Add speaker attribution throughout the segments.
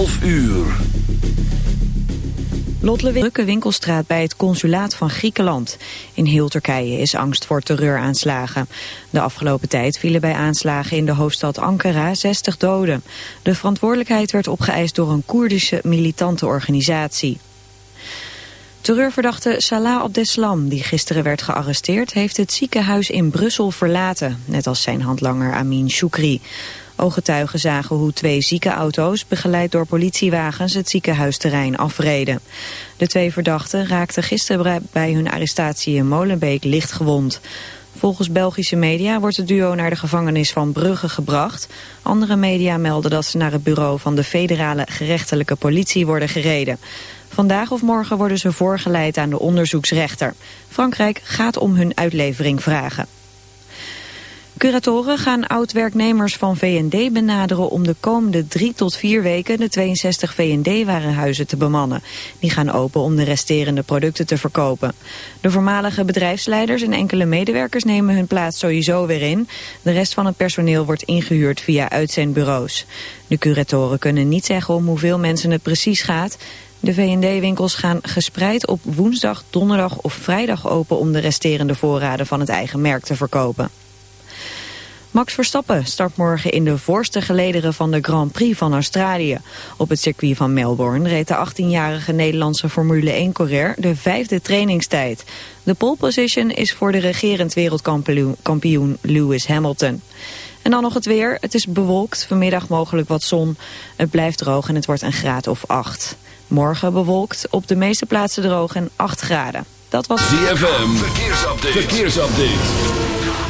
Speaker 1: 11 uur.
Speaker 2: Lotte drukke winkelstraat bij het consulaat van Griekenland. In heel Turkije is angst voor terreuraanslagen. De afgelopen tijd vielen bij aanslagen in de hoofdstad Ankara 60 doden. De verantwoordelijkheid werd opgeëist door een Koerdische militante organisatie. Terreurverdachte Salah Abdeslam, die gisteren werd gearresteerd, heeft het ziekenhuis in Brussel verlaten, net als zijn handlanger Amin Shoukri. Ooggetuigen zagen hoe twee ziekenauto's, begeleid door politiewagens, het ziekenhuisterrein afreden. De twee verdachten raakten gisteren bij hun arrestatie in Molenbeek licht gewond. Volgens Belgische media wordt het duo naar de gevangenis van Brugge gebracht. Andere media melden dat ze naar het bureau van de federale gerechtelijke politie worden gereden. Vandaag of morgen worden ze voorgeleid aan de onderzoeksrechter. Frankrijk gaat om hun uitlevering vragen. Curatoren gaan oud-werknemers van VND benaderen om de komende drie tot vier weken de 62 VND-warenhuizen te bemannen. Die gaan open om de resterende producten te verkopen. De voormalige bedrijfsleiders en enkele medewerkers nemen hun plaats sowieso weer in. De rest van het personeel wordt ingehuurd via uitzendbureaus. De curatoren kunnen niet zeggen om hoeveel mensen het precies gaat. De V&D-winkels gaan gespreid op woensdag, donderdag of vrijdag open om de resterende voorraden van het eigen merk te verkopen. Max Verstappen start morgen in de voorste gelederen van de Grand Prix van Australië. Op het circuit van Melbourne reed de 18-jarige Nederlandse Formule 1-coureur de vijfde trainingstijd. De pole position is voor de regerend wereldkampioen Lewis Hamilton. En dan nog het weer. Het is bewolkt, vanmiddag mogelijk wat zon. Het blijft droog en het wordt een graad of 8. Morgen bewolkt, op de meeste plaatsen droog en 8 graden. Dat was...
Speaker 1: ZFM, verkeersupdate. verkeersupdate.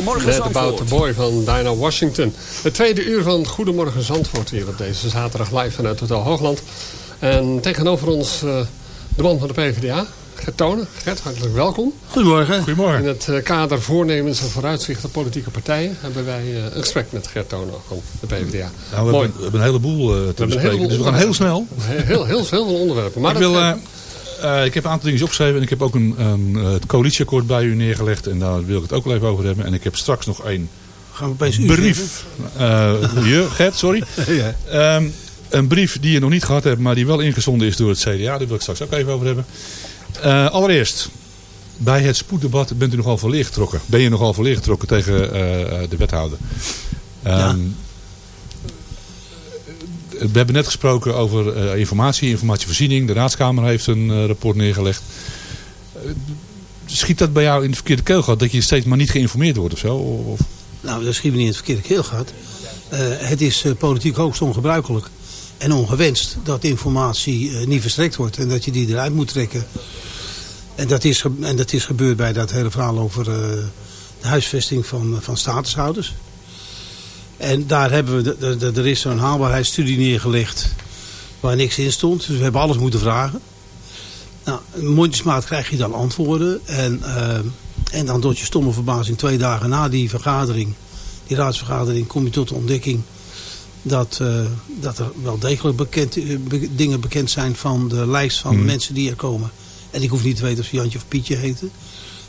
Speaker 1: Goedemorgen
Speaker 3: the
Speaker 1: Zandvoort.
Speaker 3: Boy van Dinah Washington. Het tweede uur van Goedemorgen Zandvoort hier op deze zaterdag live vanuit Hotel Hoogland. En tegenover ons eh, de man van de PvdA, Gert Tonen. Gert, hartelijk welkom.
Speaker 4: Goedemorgen.
Speaker 3: In het eh, kader voornemens en vooruitzichten politieke partijen hebben wij eh, een gesprek met Gert Tonen van de PvdA.
Speaker 4: Nou, we,
Speaker 3: Mooi.
Speaker 4: hebben, we hebben een heleboel eh, te bespreken, dus we gaan heel snel.
Speaker 3: Heel, heel, heel veel onderwerpen. Maar
Speaker 4: ik,
Speaker 3: dat
Speaker 4: wil, eh, ik heb een aantal dingen opgeschreven en ik heb ook een, een, eh, het coalitieakkoord bij u neergelegd. En daar wil ik het ook wel even over hebben. En ik heb straks nog een
Speaker 5: Gaan we opeens u
Speaker 4: brief. Eh je, Gert, sorry.
Speaker 5: Ja.
Speaker 4: Ehm, een brief die je nog niet gehad hebt, maar die wel ingezonden is door het CDA. Daar wil ik straks ook even over hebben. Allereerst, bij het spoeddebat bent u nogal voor leergetrokken. Ben je nogal voor leergetrokken tegen de wethouder. Ehm, We hebben net gesproken over eh, informatie, informatievoorziening. De Raadskamer heeft een eh, rapport neergelegd. Eh, schiet dat bij jou in de verkeerde keelgat? Dat je steeds maar niet geïnformeerd wordt of zo? Of,
Speaker 5: Nou, dat schiet me niet in het verkeerde keelgat. Het is politiek hoogst ongebruikelijk en ongewenst dat informatie niet verstrekt wordt en dat je die eruit moet trekken. En dat is, en dat is gebeurd bij dat hele verhaal over de huisvesting van, van statushouders. En daar hebben we, de, de- de- er is zo'n haalbaarheidsstudie neergelegd waar niks in stond. Dus we hebben alles moeten vragen. Nou, mondjesmaat krijg je dan antwoorden. En, eh, en dan tot je stomme verbazing twee dagen na die vergadering, die raadsvergadering, kom je tot de ontdekking dat, eh, dat er wel degelijk bekend, eh, be- dingen bekend zijn van de lijst van
Speaker 4: Mhm.
Speaker 5: mensen die er komen. En ik hoef niet te weten of ze Jantje of Pietje heten.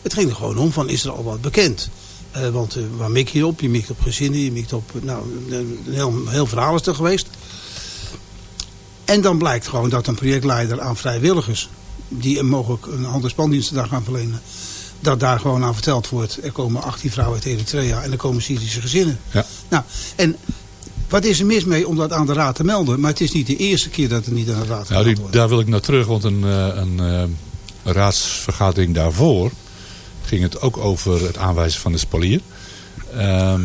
Speaker 5: Het ging er gewoon om van, is er al wat bekend? Eh, want eh, waar mik je op? Je mikt op gezinnen, je mikt op... Nou, een heel, heel verhaal is er geweest. En dan blijkt gewoon dat een projectleider aan vrijwilligers... die een mogelijk een hand- en gaan verlenen... dat daar gewoon aan verteld wordt... er komen 18 vrouwen uit Eritrea en er komen Syrische gezinnen.
Speaker 4: Ja.
Speaker 5: Nou, en wat is er mis mee om dat aan de raad te melden? Maar het is niet de eerste keer dat het niet aan de raad
Speaker 4: nou,
Speaker 5: gemeld
Speaker 4: die,
Speaker 5: wordt.
Speaker 4: daar wil ik naar terug, want een, eh, een, eh, raadsvergadering daarvoor ging het ook over het aanwijzen van de spalier. Ehm,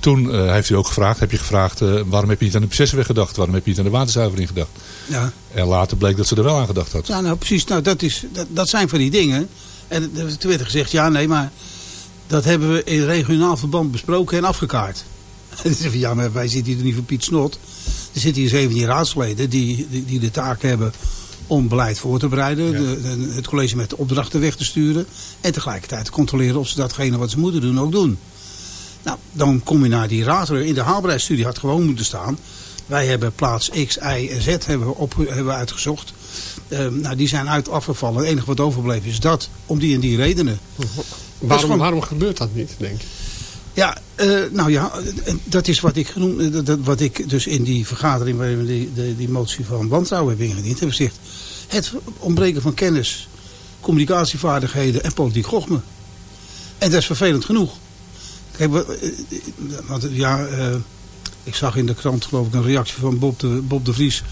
Speaker 4: toen eh, heeft u ook gevraagd, heb je gevraagd, eh, waarom heb je niet aan de processenweg gedacht? Waarom heb je niet aan de waterzuivering gedacht?
Speaker 5: Ja.
Speaker 4: En later bleek dat ze er wel aan gedacht had.
Speaker 5: Ja, nou precies. Nou, dat, is, dat, dat zijn van die dingen. En toen werd er gezegd, ja nee, maar dat hebben we in regionaal verband besproken en afgekaart. Ja, maar wij zitten hier niet voor Piet Snot. Er zitten hier 17 raadsleden die, die, die de taak hebben om beleid voor te bereiden. De, de- het college met de opdrachten weg te sturen. En tegelijkertijd te controleren of ze datgene wat ze moeten doen ook doen. Nou, dan kom je naar die raad. In de haalbaarheidsstudie had gewoon moeten staan. Wij hebben plaats X, Y en Z hebben we, op, hebben we uitgezocht. Ehm, nou, die zijn uit afgevallen. Het enige wat overbleef is dat, om die en die redenen.
Speaker 3: waarom,
Speaker 5: gewoon-
Speaker 3: waarom gebeurt dat niet, denk je?
Speaker 5: Ja, eh, nou ja, eh, dat is wat ik genoemd, eh, dat- wat ik dus in die vergadering waarin we die, motie van wantrouwen hebben ingediend, heb gezegd. Het ontbreken van kennis, communicatievaardigheden en politiek gochme. En dat is vervelend genoeg. Kijk, ja, ik zag in de krant geloof ik een reactie van Bob de, Bob de Vries.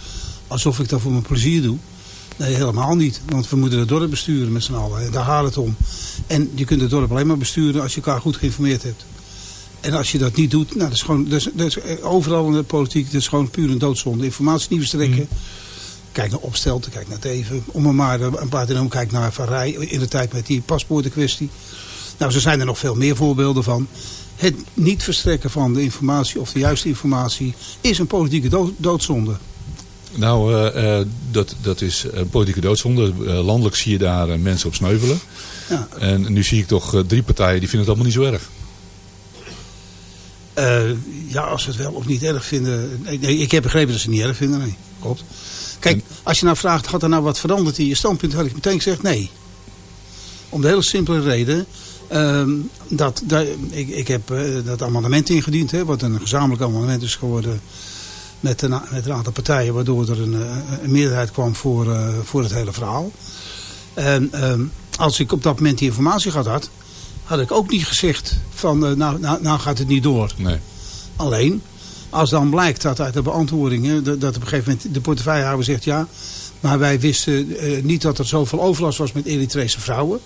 Speaker 5: Alsof ik dat voor mijn plezier doe. Nee, helemaal niet. Want we moeten het dorp besturen met z'n allen. En daar gaat het om. En je kunt het dorp alleen maar besturen als je elkaar goed geïnformeerd hebt. En als je dat niet doet, nou, dat is gewoon, dat is, dat is overal in de politiek, dat is gewoon puur een doodzonde. Informatie niet verstrekken. Kijk naar Opstelten, kijk naar Teven. Om er maar een paar te noemen. Kijk naar Van Rij in de tijd met die paspoortenkwestie. Nou, zo zijn er nog veel meer voorbeelden van. Het niet verstrekken van de informatie of de juiste informatie is een politieke dood- doodzonde.
Speaker 4: Nou, eh, eh, dat, dat is een politieke doodzonde. Eh, landelijk zie je daar eh, mensen op sneuvelen.
Speaker 5: Ja.
Speaker 4: En nu zie ik toch eh, drie partijen die vinden het allemaal niet zo erg.
Speaker 5: Eh, ja, als ze het wel of niet erg vinden. Nee, nee, ik heb begrepen dat ze het niet erg vinden. Nee, klopt. Kijk, als je nou vraagt, gaat er nou wat veranderd in je standpunt? Had ik meteen gezegd nee. Om de hele simpele reden. ehm, dat, dat, ik, ik heb eh, dat amendement ingediend. Hè, wat een gezamenlijk amendement is geworden. Met een, met een aantal partijen. Waardoor er een, eh, een meerderheid kwam voor, voor het hele verhaal. En ehm, als ik op dat moment die informatie gehad had. Had ik ook niet gezegd van eh, nou, nou, nou gaat het niet door.
Speaker 4: Nee.
Speaker 5: Alleen, als dan blijkt dat uit de beantwoordingen, dat, dat op een gegeven moment de portefeuillehouder zegt ja, maar wij wisten eh, niet dat er zoveel overlast was met Eritrese vrouwen.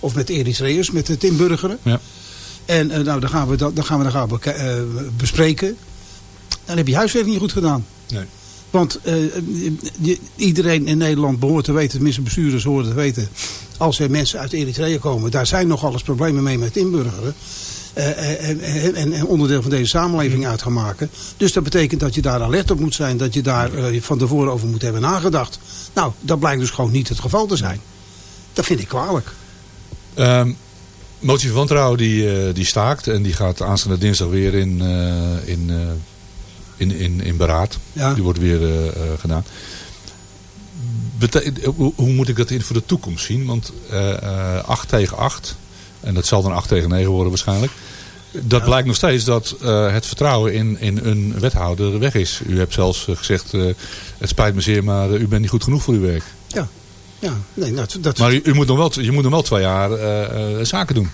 Speaker 5: Of met Eritreërs, met het inburgeren.
Speaker 4: Ja.
Speaker 5: En eh, nou, dan gaan we dat, dan gaan we, dan gaan we bespreken. Dan heb je huiswerk niet goed gedaan.
Speaker 4: Nee.
Speaker 5: Want eh, je- iedereen in Nederland behoort te weten, tenminste bestuurders horen te weten, als er mensen uit Eritrea komen, daar zijn nogal eens problemen mee met inburgeren. eh, en, en, en- en onderdeel van deze samenleving uit gaan maken. Dus dat betekent dat je daar alert op moet zijn, dat je daar eh, van tevoren over moet hebben nagedacht. Nou, dat blijkt dus gewoon niet het geval te zijn. Dat vind ik kwalijk.
Speaker 4: Ehm, motie van wantrouwen die, eh, die staakt en die gaat aanstaande dinsdag weer in, eh, in, eh, in, in, in beraad.
Speaker 5: Ja.
Speaker 4: Die wordt weer eh, eh, gedaan. Bete- hoe, hoe moet ik dat in voor de toekomst zien? Want eh, eh, 8 tegen 8, en dat zal dan 8 tegen 9 worden waarschijnlijk. Dat blijkt nog steeds dat het vertrouwen in, in een wethouder weg is. U hebt zelfs gezegd, het spijt me zeer, maar u bent niet goed genoeg voor uw werk.
Speaker 5: Ja, ja nee, dat, dat,
Speaker 4: Maar u, u moet nog wel, je moet nog wel twee jaar zaken doen.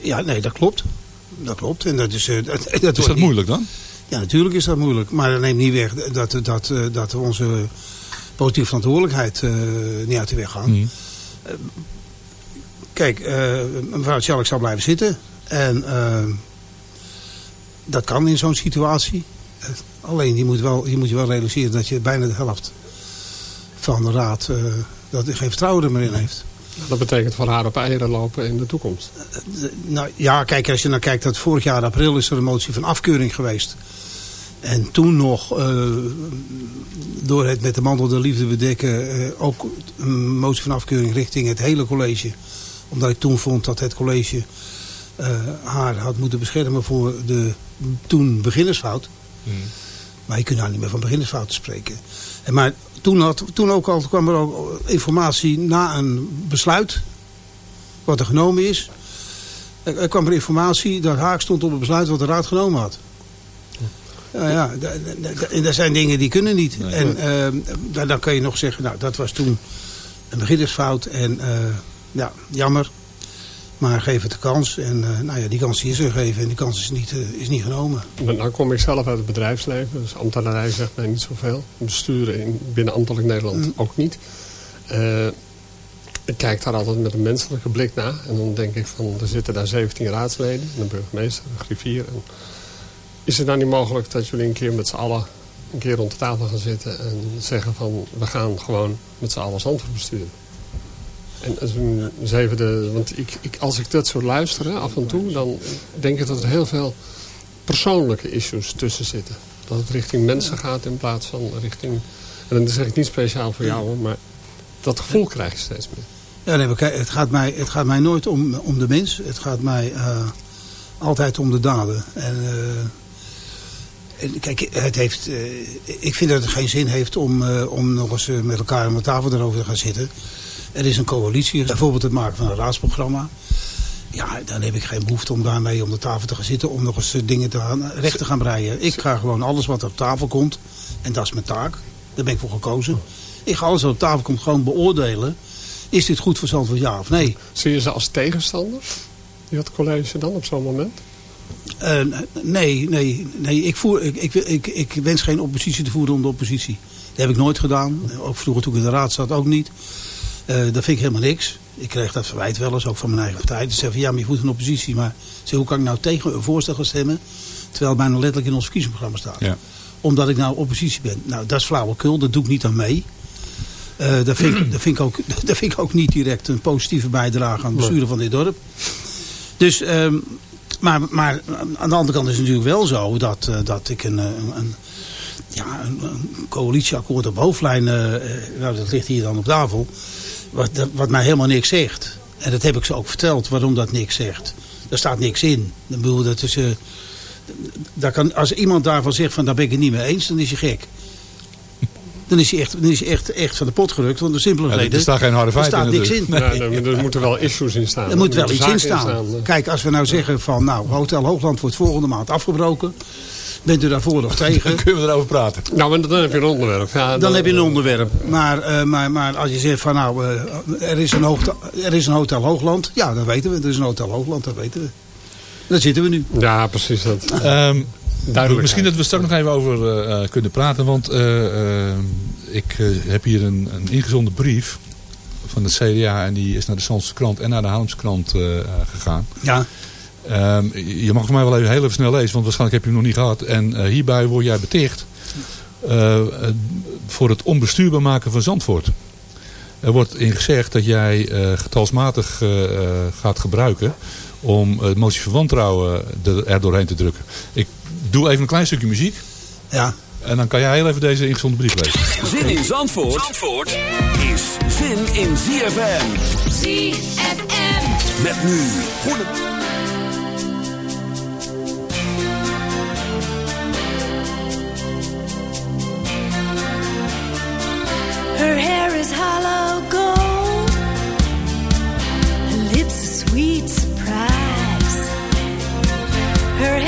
Speaker 5: ja, nee, dat klopt. Dat klopt. En dat is, dat, dat
Speaker 4: Is dat moeilijk dan?
Speaker 5: Ja, natuurlijk is dat moeilijk. Maar dat neemt niet weg dat, dat, eh, dat onze politieke verantwoordelijkheid eh, niet uit de weg gaan.
Speaker 4: Mm.
Speaker 5: Kijk, eh, mevrouw Tjallik zal blijven zitten. En eh, dat kan in zo'n situatie. Eh, alleen, je moet, wel, je moet je wel realiseren dat je bijna de helft van de raad... eh, dat er geen vertrouwen er meer in heeft.
Speaker 3: Dat betekent voor haar op eieren lopen in de toekomst.
Speaker 5: Eh, Nou ja, kijk, als je naar kijkt, dat vorig jaar april is er een motie van afkeuring geweest. En toen nog, eh, door het met de mantel der liefde bedekken, eh, ook een motie van afkeuring richting het hele college. Omdat ik toen vond dat het college eh, haar had moeten beschermen voor de toen beginnersfout. Maar je kunt nou niet meer van beginnersfouten spreken. En maar toen, had, toen ook al kwam er ook informatie na een besluit, wat er genomen is. Er, er kwam er informatie dat haak stond op het besluit wat de raad genomen had. Ja, ja, dat zijn dingen die kunnen niet.
Speaker 4: Nee.
Speaker 5: En eh, dan, dan kun je nog zeggen, nou dat was toen een beginnersfout en eh, ja, jammer. Maar geef het de kans. En eh, nou ja, die kans die is er gegeven en die kans is niet, eh, is niet genomen.
Speaker 3: Maar Nou kom ik zelf uit het bedrijfsleven. Dus ambtenarij zegt mij niet zoveel. Besturen in, binnen ambtelijk Nederland
Speaker 5: Mm.
Speaker 3: ook niet. Ik kijk daar altijd met een menselijke blik naar. En dan denk ik van, er zitten daar 17 raadsleden. Een burgemeester, een griffier. En is het nou niet mogelijk dat jullie een keer met z'n allen... een keer rond de tafel gaan zitten en zeggen van... we gaan gewoon met z'n allen Zandvoort besturen. En als een- eens even de, want ik, ik, als ik dat zo luister af en toe... dan denk ik dat er heel veel persoonlijke issues tussen zitten. Dat het richting mensen gaat in plaats van richting... En dat zeg ik niet speciaal voor jou, maar dat gevoel krijg je steeds meer.
Speaker 5: Ja, nee, maar kijk, het, gaat mij, het gaat mij nooit om, om de mens. Het gaat mij eh, altijd om de daden. En, eh, kijk, het heeft, eh, ik vind dat het geen zin heeft om, eh, om nog eens eh, met elkaar aan de tafel erover te gaan zitten. Er is een coalitie, bijvoorbeeld het maken van een raadsprogramma. Ja, dan heb ik geen behoefte om daarmee om de tafel te gaan zitten... om nog eens dingen te gaan, recht te gaan breien. Ik ga gewoon alles wat op tafel komt, en dat is mijn taak. Daar ben ik voor gekozen. Ik ga alles wat op tafel komt gewoon beoordelen. Is dit goed voor Zandvoort, ja of nee?
Speaker 3: Zie je ze als tegenstander? Dat college dan op zo'n moment?
Speaker 5: Eh, nee, nee, nee. Ik, voer, ik, ik, ik, ik wens geen oppositie te voeren om de oppositie. Dat heb ik nooit gedaan. Ook vroeger toen ik in de raad zat ook niet. Eh, dat vind ik helemaal niks. Ik kreeg dat verwijt wel eens, ook van mijn eigen partij. Ze zeggen van ja, maar je voert een oppositie. Maar zeg, hoe kan ik nou tegen een voorstel gaan stemmen... terwijl het bijna letterlijk in ons verkiezingsprogramma staat?
Speaker 4: Ja.
Speaker 5: Omdat ik nou oppositie ben. Nou, dat is flauwekul. Dat doe ik niet aan mee. Eh, dat, vind ik, dat, vind ik ook, dat vind ik ook niet direct een positieve bijdrage aan het besturen van dit dorp. Dus, ehm, maar, maar aan de andere kant is het natuurlijk wel zo dat, eh, dat ik een, eh, een, een- ja, een, coalitieakkoord op hoofdlijn, eh, nou, dat ligt hier dan op tafel, wat, dat- wat mij helemaal niks zegt. En dat heb ik ze ook verteld, waarom dat niks zegt. Er staat niks in. Ik bedoel, dat is, daar kan, als iemand daarvan zegt van daar ben ik het niet mee eens, dan is je gek. Dan is hij echt, dan is hij echt, echt van de pot gerukt. Want de simpele
Speaker 4: Ja,
Speaker 5: reden,
Speaker 4: er staan geen harde
Speaker 5: er
Speaker 4: feiten
Speaker 5: staat
Speaker 4: in
Speaker 5: niks in.
Speaker 4: natuurlijk.
Speaker 3: Ja, nou, er moeten wel issues in staan.
Speaker 5: Er moet wel iets in staan. Kijk, als we nou zeggen van nou, Hotel Hoogland wordt volgende maand afgebroken. Bent u daarvoor nog tegen?
Speaker 4: Kunnen we erover praten?
Speaker 3: Nou, maar dan heb je een onderwerp. Ja,
Speaker 5: Dan heb je een onderwerp. Maar, eh, maar, maar als je zegt van nou, eh, er, is een hoogte, er is een Hotel Hoogland. Ja, dat weten we. Er is een Hotel Hoogland, dat weten we. Daar zitten we nu.
Speaker 3: Ja, precies. Dat.
Speaker 4: Ehm,
Speaker 3: Duidelijk.
Speaker 4: misschien dat we straks nog even over eh, eh, kunnen praten. Want eh, ik heb hier een, een ingezonden brief van de CDA. En die is naar de Zandse krant en naar de Haarlemse krant gegaan.
Speaker 5: Ja,
Speaker 4: Ehm, je mag voor mij wel even heel even snel lezen. Want waarschijnlijk heb je hem nog niet gehad. En eh, hierbij word jij beticht. voor het onbestuurbaar maken van Zandvoort. Er wordt in gezegd dat jij eh, getalsmatig gaat gebruiken om het motie van wantrouwen er, er doorheen te drukken. Ik doe even een klein stukje muziek
Speaker 5: ja.
Speaker 4: en dan kan jij heel even deze ingezonde brief lezen.
Speaker 1: Zin in Zandvoort, Zandvoort is zin in ZFM.
Speaker 6: ZFM.
Speaker 1: Met nu. Goede...
Speaker 6: Her hair is hollow gold. Her lips a sweet surprise. Her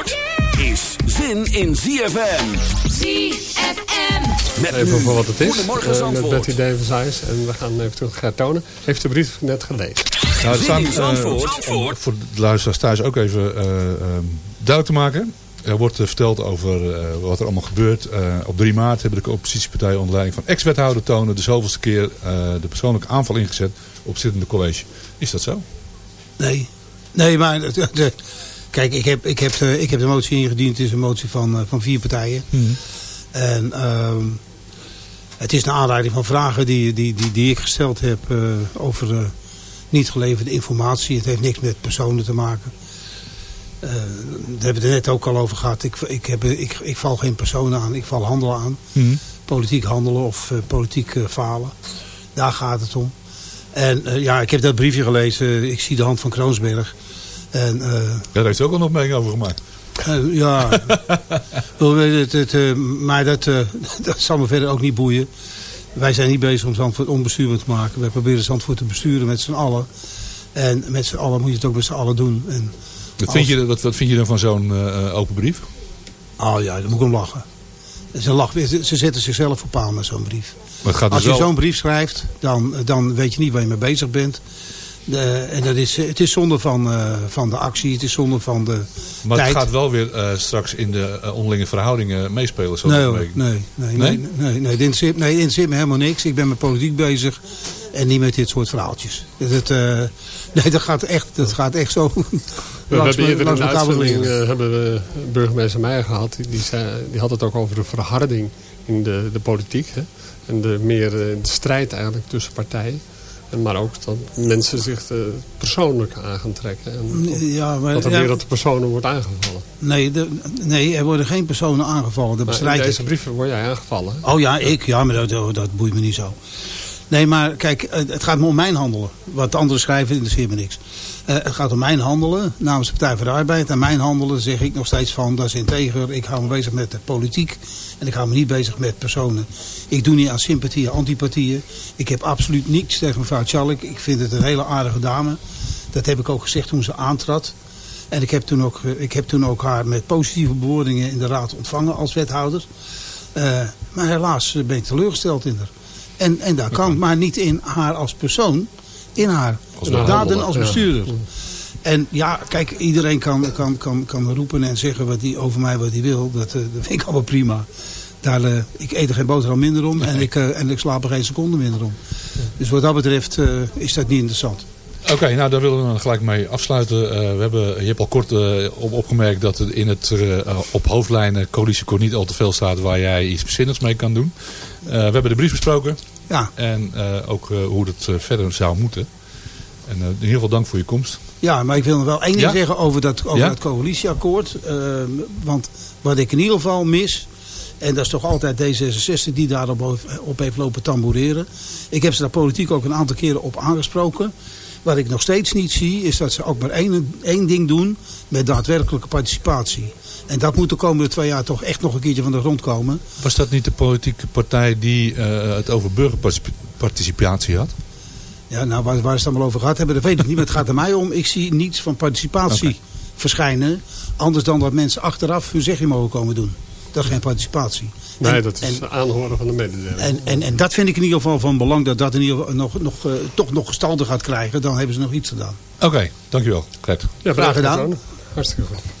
Speaker 1: zin in ZFM.
Speaker 6: ZFM.
Speaker 1: Met
Speaker 3: Even voor wat het is.
Speaker 1: Goedemorgen
Speaker 3: Eh, met. Betty Davis Eyes. En we gaan even terug Gert tonen. Heeft de brief net gelezen.
Speaker 4: Nou, er staan, om
Speaker 1: Zandvoort.
Speaker 4: voor de luisteraars thuis ook even eh, ehm, duidelijk te maken. Er wordt eh, verteld over eh, wat er allemaal gebeurt. Eh, op 3 maart hebben de oppositiepartijen onder leiding van ex-wethouder Tonen de zoveelste keer eh, de persoonlijke aanval ingezet op zittende college. Is dat zo?
Speaker 5: Nee. Nee, maar de- de- kijk, ik heb, ik, heb de, ik heb de motie ingediend. Het is een motie van, eh, van vier partijen. En ehm, het is naar aanleiding van vragen die, die, die, die ik gesteld heb eh, over eh, niet geleverde informatie. Het heeft niks met personen te maken. Eh, daar hebben we het net ook al over gehad. Ik, ik, heb, ik, ik val geen personen aan, ik val handelen aan. Politiek handelen of eh, politiek eh, falen. Daar gaat het om. En eh, ja, ik heb dat briefje gelezen. Ik zie de hand van Kroonsberg. En eh,
Speaker 4: Daar heeft u ook al nog mee over gemaakt.
Speaker 5: eh, ja, het, het, eh, maar dat, dat zal me verder ook niet boeien. Wij zijn niet bezig om Zandvoort onbestuurbaar te maken. Wij proberen Zandvoort te besturen met z'n allen. En met z'n allen moet je het ook met z'n allen doen. En,
Speaker 4: Wat vind, je, wat, wat vind je dan van zo'n open brief?
Speaker 5: oh ja, daar moet ik om lachen. Ze, lachen, ze ze zetten zichzelf op aan met zo'n brief.
Speaker 4: Maar het gaat
Speaker 5: Als
Speaker 4: dus
Speaker 5: je
Speaker 4: wel...
Speaker 5: zo'n brief schrijft, dan, dan weet je niet waar je mee bezig bent. De, en dat is, het is zonde van, eh, van de actie, het is zonde van de
Speaker 4: Maar
Speaker 5: tijd.
Speaker 4: het gaat wel weer eh, straks in de eh, onderlinge verhoudingen meespelen.
Speaker 5: Nee, hoor,
Speaker 4: weet.
Speaker 5: nee, nee,
Speaker 4: Nee?
Speaker 5: nee, nee, nee, nee, interesseert, interesseert me helemaal niks. Ik ben met politiek bezig en niet met dit soort verhaaltjes. Dat, eh, nee, dat gaat echt, dat gaat echt zo.
Speaker 3: We
Speaker 5: langs
Speaker 3: hebben eerder
Speaker 5: langs
Speaker 3: in de
Speaker 5: elkaar
Speaker 3: uitzending eh, hebben we burgemeester Meijer gehad. Die, die, zei, die had het ook over de verharding in de, de politiek. Hè? En de meer eh, de strijd eigenlijk tussen partijen. Maar ook dat mensen zich eh, persoonlijk aan gaan trekken. En
Speaker 5: Ja, maar,
Speaker 3: dat er
Speaker 5: ja,
Speaker 3: weer dat de personen wordt aangevallen.
Speaker 5: nee, de, nee, er worden geen personen aangevallen. De
Speaker 3: Maar in deze brief word jij aangevallen.
Speaker 5: Oh ja, ik. Ja, maar dat, dat, boeit me niet zo. Nee, maar kijk, het gaat me om mijn handelen. Wat de anderen schrijven interesseert me niks. Eh, het gaat om mijn handelen namens de Partij voor de Arbeid. En mijn handelen zeg ik nog steeds van, dat is integer. Ik hou me bezig met de politiek. En ik hou me niet bezig met personen. Ik doe niet aan sympathieën, antipathieën. Ik heb absoluut niets tegen mevrouw Tjallik. Ik vind het een hele aardige dame. Dat heb ik ook gezegd toen ze aantrad. En ik heb toen ook, eh, ik heb toen ook haar met positieve bewoordingen in de raad ontvangen als wethouder. Uh, maar helaas ben ik teleurgesteld in haar. En, en dat kan, maar niet in haar als persoon. In haar
Speaker 4: Als
Speaker 5: daden als
Speaker 3: ja.
Speaker 5: bestuurder. En ja, kijk, iedereen kan, kan, kan, kan roepen en zeggen wat die, over mij wat hij wil. Dat, eh, dat vind ik allemaal prima. Daar, eh, ik eet er geen boterham minder om en ik, eh, en ik slaap er geen seconde minder om. Dus wat dat betreft is dat niet interessant.
Speaker 4: Oké, nou daar willen we dan gelijk mee afsluiten. We hebben, je hebt al kort op, opgemerkt dat er in het op hoofdlijnen coalitieakkoord niet al te veel staat waar jij iets bezinnigs mee kan doen. We hebben de brief besproken
Speaker 5: Ja,
Speaker 4: en eh, ook eh, hoe het eh, verder zou moeten. En in ieder geval dank voor je komst.
Speaker 5: ja maar ik wil nog wel één ding
Speaker 4: Ja?
Speaker 5: zeggen over dat, over
Speaker 4: Ja?
Speaker 5: dat coalitieakkoord. Eh, want wat ik in ieder geval mis... En dat is toch altijd D66 die daarop op heeft lopen tamboureren. Ik heb ze daar politiek ook een aantal keren op aangesproken. Wat ik nog steeds niet zie is dat ze ook maar één, één ding doen met daadwerkelijke participatie. En dat moet de komende twee jaar toch echt nog een keertje van de grond komen.
Speaker 4: Was dat niet de politieke partij die eh, het over burgerparticipatie had?
Speaker 5: Ja, nou, waar, waar ze het allemaal over gehad hebben, dat weet ik niet. Maar het gaat er mij om. Ik zie niets van participatie verschijnen. Anders dan dat mensen achteraf hun zegje mogen komen doen. Dat is geen participatie.
Speaker 3: Nee,
Speaker 5: En-
Speaker 3: dat is
Speaker 5: en-
Speaker 3: aanhoren van de mededeling.
Speaker 5: En, en, en dat vind ik in ieder geval van belang. Dat dat in ieder geval nog, nog, eh, toch nog gestalte gaat krijgen. Dan hebben ze nog iets gedaan.
Speaker 4: Oké, dankjewel.
Speaker 3: Ja,
Speaker 5: graag gedaan.
Speaker 3: Hartstikke goed.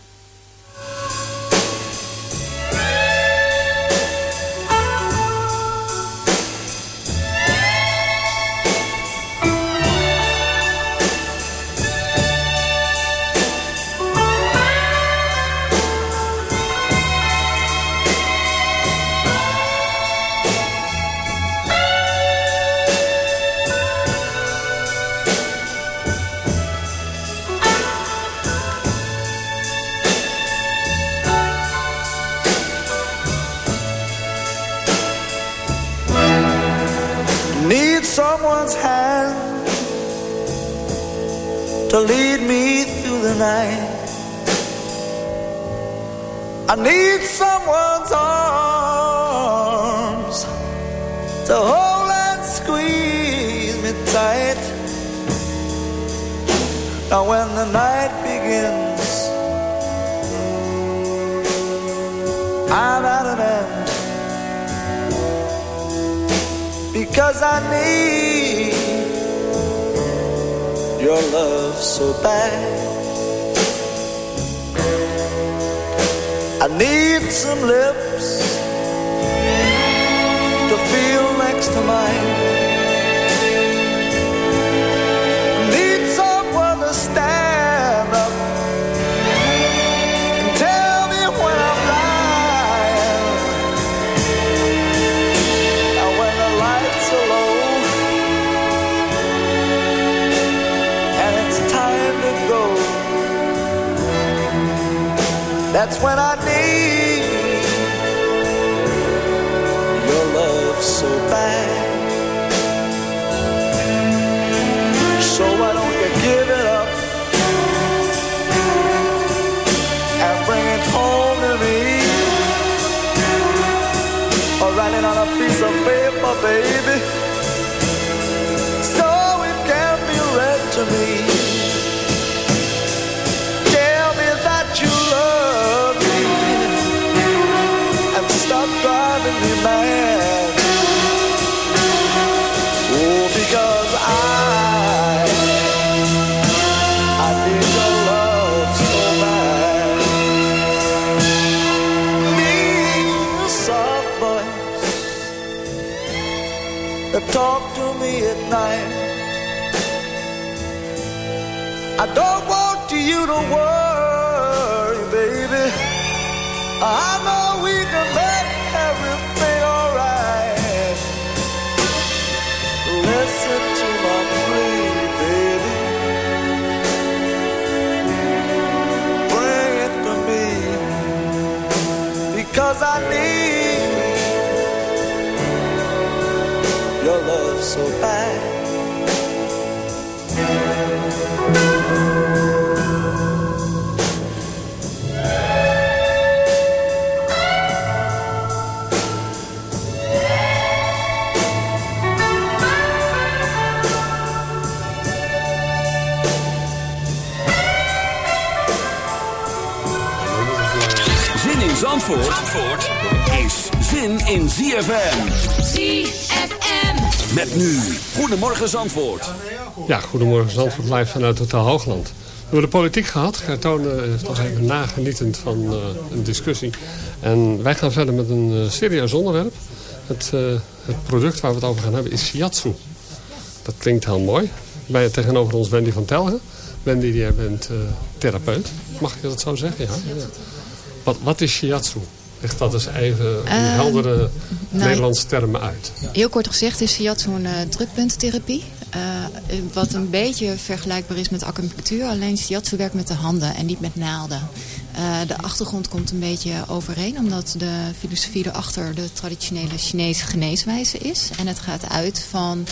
Speaker 7: To lead me through the night. I need someone's arms to hold and squeeze me tight. Now, when the night begins, I'm at an end because I need your love so bad. I need some lips to feel next to mine. That's when I that talk to me at night. I don't want you to worry, baby. I know
Speaker 1: zin in ZFM.
Speaker 8: ZFM.
Speaker 1: Met nu, Goedemorgen Zandvoort.
Speaker 3: Ja, goedemorgen Zandvoort live vanuit Hotel Hoogland. We hebben de politiek gehad. Gert Tonen heeft nog even nagenietend van eh, een discussie. En wij gaan verder met een eh, serieus onderwerp. Het, eh, het product waar we het over gaan hebben is shiatsu. Dat klinkt heel mooi. Bij tegenover ons Wendy van Telgen. Wendy, jij bent eh, therapeut. Mag je dat zo zeggen? Ja. ja. Wat, wat is shiatsu? Leg dat eens even in
Speaker 9: Ehm,
Speaker 3: heldere
Speaker 9: nou,
Speaker 3: Nederlandse termen uit.
Speaker 9: Heel kort gezegd is shiatsu een eh, drukpunttherapie. Eh, wat een beetje vergelijkbaar is met acupunctuur. Alleen shiatsu werkt met de handen en niet met naalden. Eh, de achtergrond komt een beetje overeen. Omdat de filosofie erachter de traditionele Chinese geneeswijze is. En het gaat uit van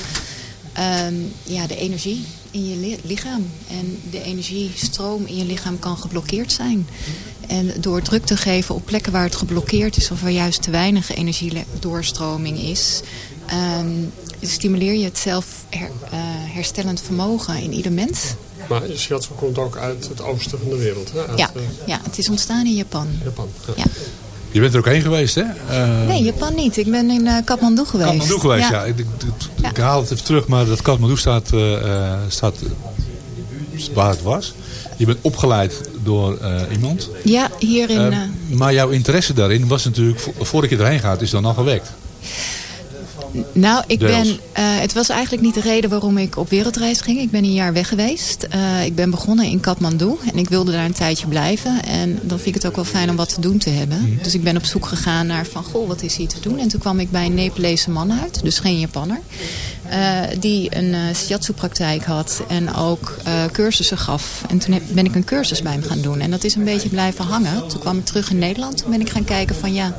Speaker 9: ehm, ja, de energie in je li- lichaam. En de energiestroom in je lichaam kan geblokkeerd zijn. En door druk te geven op plekken waar het geblokkeerd is... of waar juist te weinig energiedoorstroming is... ehm, stimuleer je het zelf her- eh, herstellend vermogen in ieder mens.
Speaker 3: Maar shiatsu komt ook uit het oosten van de wereld. Hè? Uit,
Speaker 9: Ja,
Speaker 3: eh,
Speaker 9: ja, het is ontstaan in Japan.
Speaker 3: Japan.
Speaker 9: Ja.
Speaker 4: Je bent er ook heen geweest, hè? Eh,
Speaker 9: Nee, Japan niet. Ik ben in eh, Kathmandu geweest.
Speaker 4: Kathmandu geweest, ja. Ik, ik, ik- ik haal het even terug, maar dat Kathmandu staat, eh, eh, staat waar het was. Je bent opgeleid door eh, iemand.
Speaker 9: Ja, hier in...
Speaker 4: Eh, maar jouw interesse daarin was natuurlijk, vo- voordat je erheen gaat, is dan al gewekt.
Speaker 9: Nou, ik
Speaker 4: Deels.
Speaker 9: ben, eh, het was eigenlijk niet de reden waarom ik op wereldreis ging. Ik ben een jaar weg geweest. Eh, ik ben begonnen in Kathmandu en ik wilde daar een tijdje blijven. En dan vind ik het ook wel fijn om wat te doen te hebben. Dus ik ben op zoek gegaan naar van, goh, wat is hier te doen? En toen kwam ik bij een Nepalese man uit, dus geen Japanner. eh, die een uh, shiatsu-praktijk had en ook eh, cursussen gaf. En toen heb, ben ik een cursus bij hem gaan doen. En dat is een beetje blijven hangen. Toen kwam ik terug in Nederland. Toen ben ik gaan kijken van, ja,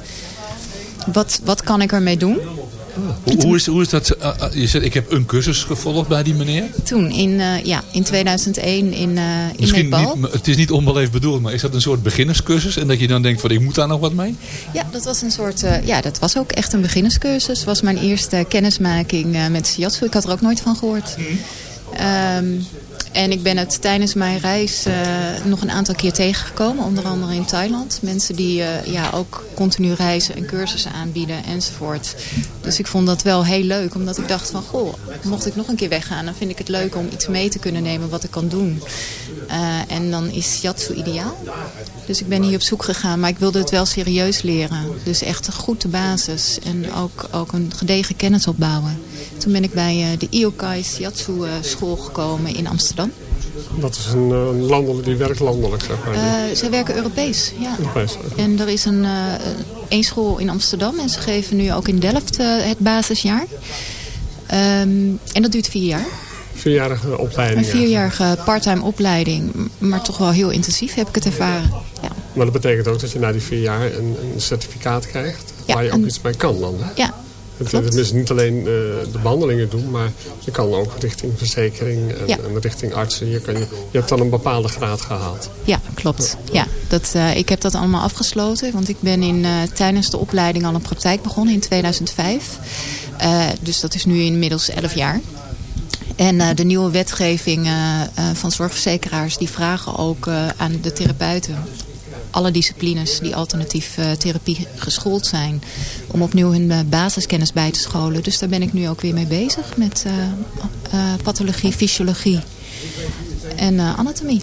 Speaker 9: wat, wat kan ik ermee doen?
Speaker 4: Hoe, hoe, is, hoe is dat? eh, eh, je zegt, ik heb een cursus gevolgd bij die meneer.
Speaker 9: Toen, in, eh, ja, in 2001 in, eh in Nepal.
Speaker 4: niet, het is niet onbeleefd bedoeld, maar is dat een soort beginnerscursus? En dat je dan denkt van ik moet daar nog wat mee?
Speaker 9: Ja, dat was een soort, ja, dat was ook echt een beginnerscursus. Het was mijn eerste kennismaking met shiatsu. Ik had er ook nooit van gehoord. Ehm, en ik ben het tijdens mijn reis eh, nog een aantal keer tegengekomen. Onder andere in Thailand. Mensen die eh, ja, ook continu reizen en cursussen aanbieden enzovoort. Dus ik vond dat wel heel leuk. Omdat ik dacht van, goh, mocht ik nog een keer weggaan... dan vind ik het leuk om iets mee te kunnen nemen wat ik kan doen. Eh, en dan is shiatsu ideaal. Dus ik ben hier op zoek gegaan. Maar ik wilde het wel serieus leren. Dus echt goed de basis. En ook, ook een gedegen kennis opbouwen. Toen ben ik bij de Iokai Shiatsu eh, school gekomen in Amsterdam.
Speaker 3: Dat is een, eh, een landelijk, die werkt landelijk, zeg maar.
Speaker 9: Eh, zij werken Europees, ja.
Speaker 3: Europees.
Speaker 9: En er is een, eh, één school in Amsterdam. En ze geven nu ook in Delft het basisjaar. Ehm, en dat duurt vier jaar.
Speaker 3: Vierjarige opleiding.
Speaker 9: Een vierjarige parttime opleiding. Maar toch wel heel intensief heb ik het ervaren. Ja,
Speaker 3: Maar dat betekent ook dat je na die vier jaar een, een certificaat krijgt.
Speaker 9: Ja,
Speaker 3: waar je ook
Speaker 9: een-
Speaker 3: iets mee kan dan. Hè?
Speaker 9: ja
Speaker 3: Het
Speaker 9: klopt.
Speaker 3: is niet alleen eh, de behandelingen doen, maar je kan ook richting verzekering en,
Speaker 9: Ja.
Speaker 3: en richting artsen. Je, kan, je, je hebt dan een bepaalde graad gehaald.
Speaker 9: Ja, klopt. Ja, dat, eh, ik heb dat allemaal afgesloten. Want ik ben in, eh, tijdens de opleiding al een praktijk begonnen in 2005. Eh, dus dat is nu inmiddels 11 jaar. En de nieuwe wetgeving van zorgverzekeraars... die vragen ook aan de therapeuten... alle disciplines die alternatief eh, therapie geschoold zijn... om opnieuw hun eh, basiskennis bij te scholen. Dus daar ben ik nu ook weer mee bezig. Met eh, eh, pathologie, fysiologie en eh, anatomie.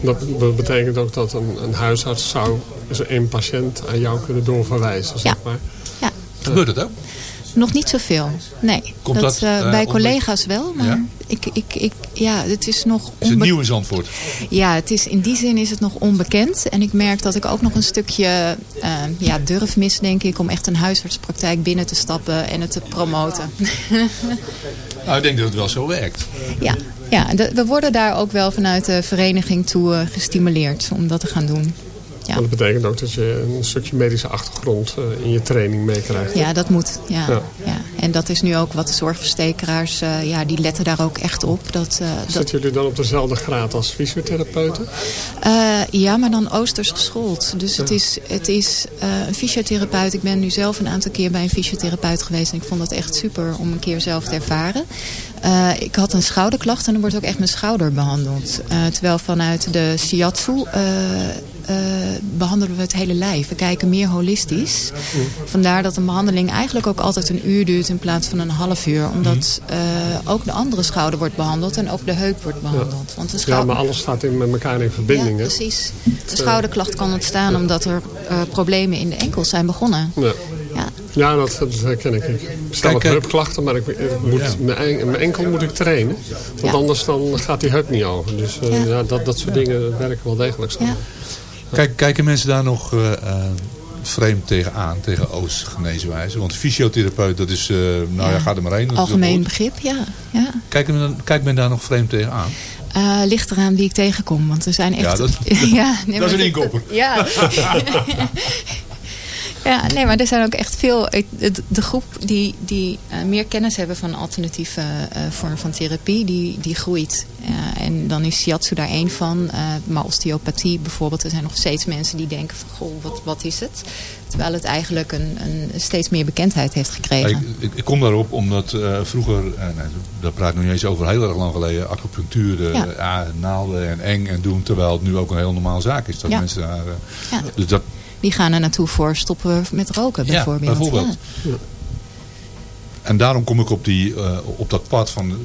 Speaker 3: Dat be- betekent ook dat een, een huisarts zou dus een patiënt aan jou kunnen doorverwijzen. Zeg
Speaker 9: Ja.
Speaker 3: maar.
Speaker 9: Ja.
Speaker 4: Gebeurt het ook?
Speaker 9: Nog niet zoveel, nee.
Speaker 4: Komt dat,
Speaker 9: eh,
Speaker 4: eh,
Speaker 9: bij collega's wel, maar
Speaker 4: Ja?
Speaker 9: ik, ik, ik, ja, het is nog
Speaker 4: Is het nieuw Zandvoort?
Speaker 9: Ja, het is, in die zin is het nog onbekend. En ik merk dat ik ook nog een stukje eh, ja, durf mis, denk ik... om echt een huisartspraktijk binnen te stappen en het te promoten.
Speaker 4: Nou, ik denk dat het wel zo werkt.
Speaker 9: ja, ja we worden daar ook wel vanuit de vereniging toe gestimuleerd om dat te gaan doen.
Speaker 3: Dat betekent ook dat je een stukje medische achtergrond eh, in je training meekrijgt.
Speaker 9: Ja, dat moet. Ja,
Speaker 3: Ja.
Speaker 9: ja. En dat is nu ook wat de zorgverzekeraars, eh, ja, die letten daar ook echt op. Dat, eh, dat,
Speaker 3: Zitten jullie dan op dezelfde graad als fysiotherapeuten?
Speaker 9: Ja, maar dan oosters geschoold. Dus het is, het is een fysiotherapeut. Ik ben nu zelf een aantal keer bij een fysiotherapeut geweest. En ik vond het echt super om een keer zelf te ervaren. Eh, ik had een schouderklacht en dan wordt ook echt mijn schouder behandeld. Eh, terwijl vanuit de shiatsu eh, eh, behandelen we het hele lijf. We kijken meer holistisch. Vandaar dat een behandeling eigenlijk ook altijd een uur duurt in plaats van een half uur. Omdat eh, ook de andere schouder wordt behandeld en ook de heup wordt behandeld. Want de
Speaker 3: Ja, maar alles staat in, met elkaar in verbinding.
Speaker 9: Ja, precies. De schouderklacht kan ontstaan omdat er problemen in de enkels zijn begonnen.
Speaker 3: Ja.
Speaker 9: Ja.
Speaker 3: Ja, dat, dat herken ik. Ik stel
Speaker 4: Kijk,
Speaker 3: op heupklachten, maar ik, ik moet, mijn, en- mijn enkel moet ik trainen. Want
Speaker 9: Ja.
Speaker 3: anders dan gaat die heup niet over. Dus eh,
Speaker 9: Ja.
Speaker 3: ja. dat, dat soort dingen werken wel degelijk.
Speaker 9: Ja.
Speaker 4: Kijk, kijken mensen daar nog eh, eh, vreemd tegenaan, tegen Oost geneeswijze? Want fysiotherapeut, dat is, eh, nou ja, ga er maar heen.
Speaker 9: Algemeen begrip, ja. ja.
Speaker 4: Kijkt men, kijkt men daar nog vreemd tegenaan?
Speaker 9: Eh, ligt eraan wie ik tegenkom, want er zijn echt...
Speaker 4: Ja, dat-
Speaker 9: ja, nee,
Speaker 4: dat is een inkopper.
Speaker 9: Ja. ja, nee, maar er zijn ook echt veel... De, groep die, die eh, meer kennis hebben van alternatieve eh, vormen van therapie, die, die groeit. En dan is shiatsu daar één van. eh, maar osteopathie bijvoorbeeld, er zijn nog steeds mensen die denken van... Goh, wat, wat is het? Terwijl het eigenlijk een, een steeds meer bekendheid heeft gekregen.
Speaker 4: Ik, ik, ik kom daarop omdat vroeger, nee, daar praat ik nog niet eens over heel erg lang geleden, acupunctuur,
Speaker 9: Ja.
Speaker 4: naalden en eng en doen. Terwijl het nu ook een heel normaal zaak is. Dat
Speaker 9: Ja.
Speaker 4: mensen daar,
Speaker 9: Ja.
Speaker 4: dus dat,
Speaker 9: Die gaan er naartoe voor stoppen met roken
Speaker 4: Ja,
Speaker 9: bijvoorbeeld.
Speaker 4: bijvoorbeeld.
Speaker 9: Ja.
Speaker 4: En daarom kom ik op, die, eh, op dat pad van,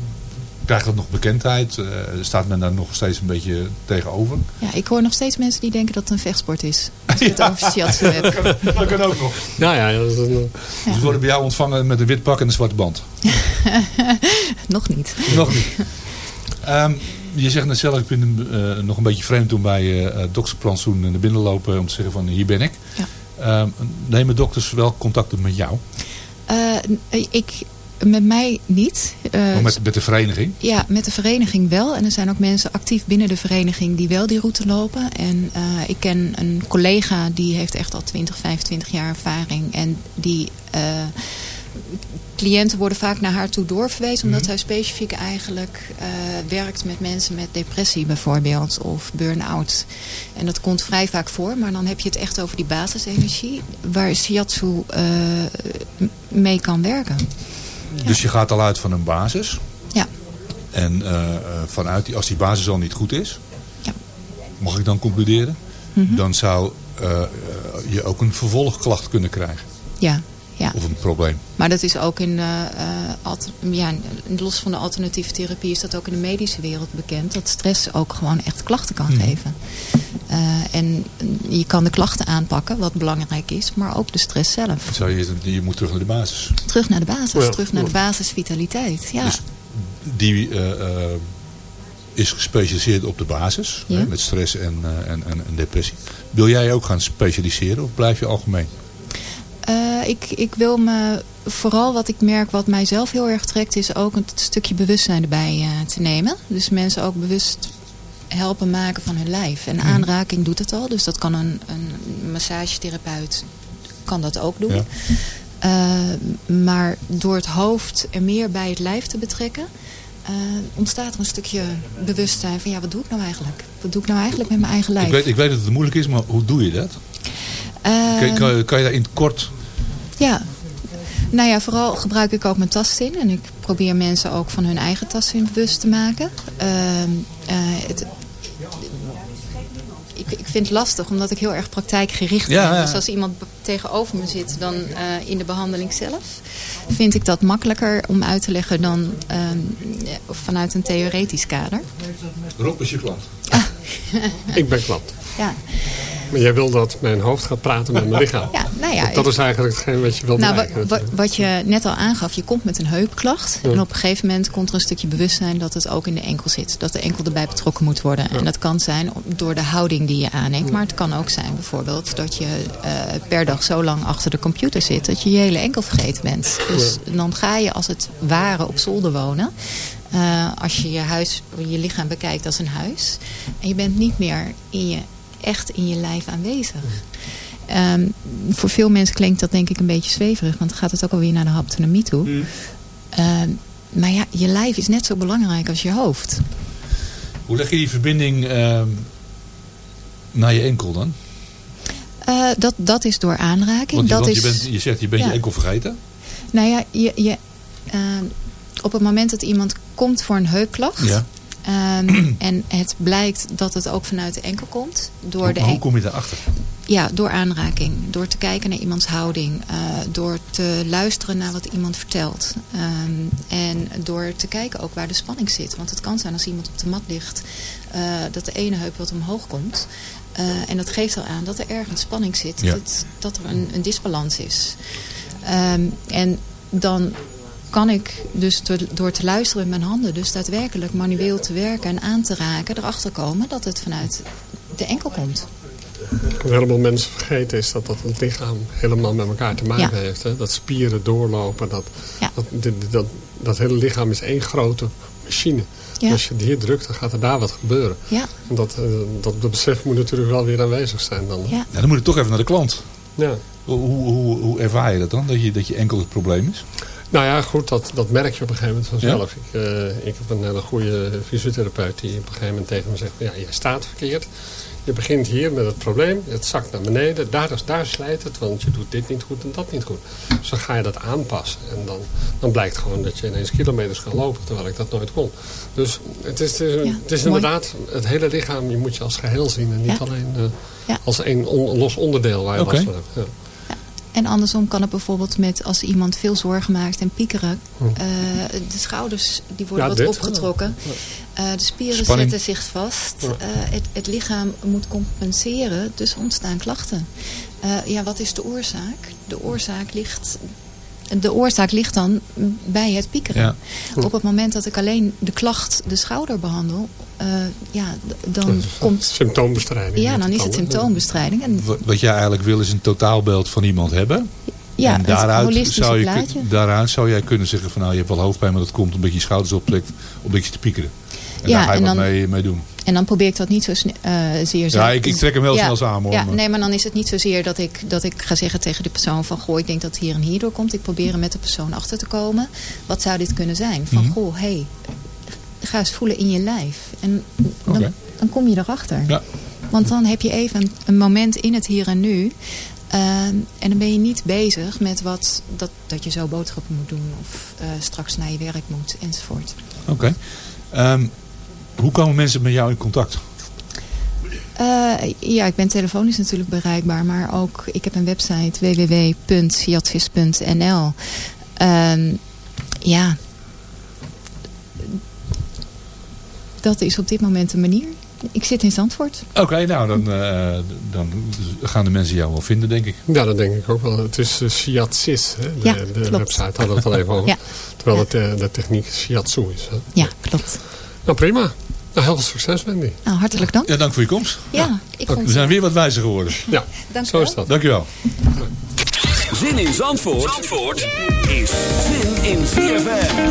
Speaker 4: krijgt dat nog bekendheid? Eh, staat men daar nog steeds een beetje tegenover?
Speaker 9: Ja, ik hoor nog steeds mensen die denken dat het een vechtsport is. Als je het over shiatsu hebt.
Speaker 4: dat kan ook nog.
Speaker 3: Ja, ja. ja, dat is een,
Speaker 4: Dus we worden bij jou ontvangen met een wit pak en een zwarte band?
Speaker 9: Nog niet.
Speaker 4: Nog niet. Ehm, je zegt net zelf, ik vind hem eh, nog een beetje vreemd toen bij uh, doktersplantsoen naar binnen lopen om te zeggen van hier ben ik.
Speaker 9: Ja.
Speaker 4: Ehm, nemen dokters wel contacten met jou?
Speaker 9: Uh, ik, met mij niet.
Speaker 4: Uh, met, met de vereniging?
Speaker 9: Ja, met de vereniging wel. En er zijn ook mensen actief binnen de vereniging die wel die route lopen. En uh, ik ken een collega die heeft echt al 20, 25 jaar ervaring. En die uh, cliënten worden vaak naar haar toe doorverwezen. Omdat mm -hmm. zij specifiek eigenlijk uh, werkt met mensen met depressie bijvoorbeeld. Of burn-out. En dat komt vrij vaak voor. Maar dan heb je het echt over die basisenergie. Waar shiatsu uh, mee kan werken.
Speaker 4: Dus je gaat al uit van een basis.
Speaker 9: Ja.
Speaker 4: En uh, vanuit die, als die basis al niet goed is.
Speaker 9: Ja.
Speaker 4: Mag ik dan concluderen?
Speaker 9: Mm
Speaker 4: -hmm. Dan zou uh, je ook een vervolgklacht kunnen krijgen.
Speaker 9: Ja. Ja.
Speaker 4: Of een probleem.
Speaker 9: Maar dat is ook in, uh, ja, los van de alternatieve therapie is dat ook in de medische wereld bekend. Dat stress ook gewoon echt klachten kan
Speaker 4: Mhm.
Speaker 9: mm. geven. Uh, en je kan de klachten aanpakken, wat belangrijk is, maar ook de stress zelf.
Speaker 4: Zou je, je moet terug naar de basis.
Speaker 9: Terug naar de basis,
Speaker 3: ja.
Speaker 9: terug naar de basisvitaliteit. Ja.
Speaker 4: Dus die uh, is gespecialiseerd op de basis,
Speaker 9: ja.
Speaker 4: hè, met stress en, en, en, en depressie. Wil jij ook gaan specialiseren of blijf je algemeen?
Speaker 9: Uh, ik, ik wil me vooral wat ik merk wat mij zelf heel erg trekt is ook een stukje bewustzijn erbij uh, te nemen. Dus mensen ook bewust helpen maken van hun lijf. En aanraking doet het al. Dus dat kan een, een massagetherapeut kan dat ook doen. Ja. Uh, maar door het hoofd er meer bij het lijf te betrekken... ontstaat er een stukje bewustzijn van ja, wat doe ik nou eigenlijk? Wat doe ik nou eigenlijk met mijn eigen lijf?
Speaker 4: Ik weet, ik weet dat het moeilijk is, maar hoe doe je dat?
Speaker 9: Uh,
Speaker 4: kan, kan, kan, je daar in het kort...
Speaker 9: Ja, nou ja, vooral gebruik ik ook mijn tastzin. En ik probeer mensen ook van hun eigen tastzin bewust te maken. Uh, uh, het, ik, ik vind het lastig, omdat ik heel erg praktijkgericht ben.
Speaker 4: Ja, ja.
Speaker 9: Dus als iemand tegenover me zit dan uh, in de behandeling zelf... vind ik dat makkelijker om uit te leggen dan vanuit een theoretisch kader.
Speaker 4: Rob is je klant.
Speaker 9: Ah.
Speaker 3: ik ben klant.
Speaker 9: Ja.
Speaker 3: Maar jij wil dat mijn hoofd gaat praten met mijn lichaam.
Speaker 9: Ja, nou ja,
Speaker 3: dat is eigenlijk hetgeen wat je wil
Speaker 9: nou,
Speaker 3: bereiken.
Speaker 9: Wat, wat je net al aangaf, je komt met een heupklacht. Ja. En op een gegeven moment komt er een stukje bewustzijn dat het ook in de enkel zit. Dat de enkel erbij betrokken moet worden. Ja. En dat kan zijn door de houding die je aanneemt. Maar het kan ook zijn bijvoorbeeld dat je uh, per dag zo lang achter de computer zit. Dat je je hele enkel vergeten bent. Dus dan ga je als het ware op zolder wonen. Uh, als je je huis, je lichaam bekijkt als een huis. En je bent niet meer in je echt in je lijf aanwezig. Ehm, voor veel mensen klinkt dat denk ik een beetje zweverig. Want dan gaat het ook alweer naar de haptonomie toe. Ehm, maar ja, je lijf is net zo belangrijk als je hoofd.
Speaker 4: Hoe leg je die verbinding ehm, naar je enkel dan?
Speaker 9: Eh, dat, dat is door aanraking.
Speaker 4: Want, je,
Speaker 9: dat
Speaker 4: want
Speaker 9: is,
Speaker 4: je, bent, je zegt je bent
Speaker 9: Ja.
Speaker 4: je enkel vergeten.
Speaker 9: Nou ja, je, je, op het moment dat iemand komt voor een heupklacht...
Speaker 4: Ja.
Speaker 9: Ehm, en het blijkt dat het ook vanuit de enkel komt... door de
Speaker 4: Hoe, hoe
Speaker 9: en-
Speaker 4: kom je daarachter?
Speaker 9: Ja, door aanraking. Door te kijken naar iemands houding. eh, door te luisteren naar wat iemand vertelt. Ehm, en door te kijken ook waar de spanning zit. Want het kan zijn als iemand op de mat ligt... eh, dat de ene heup wat omhoog komt. Eh, en dat geeft al aan dat er ergens spanning zit.
Speaker 4: Ja.
Speaker 9: Dat, dat er een, een disbalans is. Ehm, en dan kan ik dus door, door te luisteren met mijn handen... dus daadwerkelijk manueel te werken en aan te raken... erachter komen dat het vanuit de enkel komt.
Speaker 3: Wat een heleboel mensen vergeten is dat, dat het lichaam helemaal met elkaar te maken
Speaker 9: Ja.
Speaker 3: heeft. Hè? Dat spieren doorlopen. Dat,
Speaker 9: Ja.
Speaker 3: dat, dat, dat hele lichaam is één grote machine.
Speaker 9: Ja.
Speaker 3: Als je het hier drukt, dan gaat er daar wat gebeuren.
Speaker 9: Ja.
Speaker 3: En dat, eh, dat, dat besef moet natuurlijk wel weer aanwezig zijn dan.
Speaker 9: Ja.
Speaker 4: Ja, dan moet ik toch even naar de klant.
Speaker 3: Ja.
Speaker 4: Hoe, hoe, hoe ervaar je dat dan? Dat je, dat je enkel het probleem is?
Speaker 3: Nou ja, goed, dat, dat merk je op een gegeven moment
Speaker 4: Ja.
Speaker 3: vanzelf. Ik, eh, ik heb een hele goede fysiotherapeut die op een gegeven moment tegen me zegt... ja, je staat verkeerd. Je begint hier met het probleem. Het zakt naar beneden. Daar, daar slijt het, want je doet dit niet goed en dat niet goed. Dus dan ga je dat aanpassen. En dan, dan blijkt gewoon dat je ineens kilometers kan lopen, terwijl ik dat nooit kon. Dus het is, het is,
Speaker 9: Ja,
Speaker 3: het is
Speaker 9: mooi.
Speaker 3: inderdaad, het hele lichaam, je moet je als geheel zien. En niet
Speaker 9: Ja.
Speaker 3: alleen eh,
Speaker 9: Ja.
Speaker 3: als één on- los onderdeel waar je
Speaker 4: Oké.
Speaker 3: last van hebt.
Speaker 9: En andersom kan het bijvoorbeeld met als iemand veel zorgen maakt en piekeren.
Speaker 3: Hm.
Speaker 9: eh, de schouders die worden
Speaker 3: Ja,
Speaker 9: wat
Speaker 3: dit.
Speaker 9: opgetrokken. Eh, de spieren
Speaker 4: Spanning.
Speaker 9: zetten zich vast.
Speaker 3: Ja.
Speaker 9: Eh, het, het lichaam moet compenseren, dus ontstaan klachten. Eh, ja, wat is de oorzaak? De oorzaak ligt, de oorzaak ligt dan bij het piekeren.
Speaker 4: Ja.
Speaker 9: Op het moment dat ik alleen de klacht, de schouder behandel, eh, ja, dan komt...
Speaker 3: Symptoombestrijding.
Speaker 9: Ja, dan is het symptoombestrijding. En
Speaker 4: Wat, jij eigenlijk wil is een totaalbeeld van iemand hebben.
Speaker 9: ja,
Speaker 4: en
Speaker 9: het
Speaker 4: daaruit
Speaker 9: holistische
Speaker 4: zou, je, daaruit zou jij kunnen zeggen van nou je hebt wel hoofdpijn, maar dat komt omdat je je schouders optrekt om een beetje te piekeren. En
Speaker 9: Ja,
Speaker 4: daar ga je
Speaker 9: en
Speaker 4: wat
Speaker 9: dan-
Speaker 4: mee, mee doen.
Speaker 9: En dan probeer ik dat niet zo eh, zeer...
Speaker 4: Ja, ik, ik trek hem heel
Speaker 9: Ja,
Speaker 4: snel samen hoor.
Speaker 9: Ja, nee, maar dan is het niet zozeer dat ik, dat ik ga zeggen tegen de persoon van... goh, ik denk dat het hier en hierdoor komt. Ik probeer er met de persoon achter te komen. Wat zou dit kunnen zijn? Van,
Speaker 4: Mhm.
Speaker 9: goh, hé, hey, ga eens voelen in je lijf. En dan, dan kom je erachter.
Speaker 4: Ja.
Speaker 9: Want dan heb je even een, een moment in het hier en nu... Ehm, en dan ben je niet bezig met wat, dat, dat je zo boodschappen moet doen... of eh, straks naar je werk moet, enzovoort.
Speaker 4: Oké. Ehm, hoe komen mensen met jou in contact?
Speaker 9: Eh, ja, ik ben telefonisch natuurlijk bereikbaar, maar ook ik heb een website www.siatsis.nl. Ehm, ja, dat is op dit moment de manier. Ik zit in Zandvoort.
Speaker 4: Oké, nou dan, eh, dan gaan de mensen jou wel vinden denk ik.
Speaker 3: Ja, dat denk ik ook wel. Het is uh, Shiatsis, hè? de,
Speaker 9: Ja,
Speaker 3: de
Speaker 9: klopt.
Speaker 3: website hadden we het al even over.
Speaker 9: Ja.
Speaker 3: Terwijl
Speaker 9: Ja.
Speaker 3: het, eh, de techniek Shiatsu is. Hè?
Speaker 9: Ja, klopt.
Speaker 3: Nou, prima. Nou, heel veel succes, Wendy.
Speaker 9: Nou, hartelijk dank.
Speaker 4: Ja, dank voor je komst.
Speaker 9: Ja, ik vond
Speaker 4: We zijn weer wat wijzer geworden.
Speaker 3: Ja,
Speaker 9: Dank
Speaker 3: zo
Speaker 9: u
Speaker 3: is
Speaker 9: wel.
Speaker 3: dat.
Speaker 4: Dankjewel.
Speaker 1: Zin in Zandvoort, Zandvoort is zin in ZFM.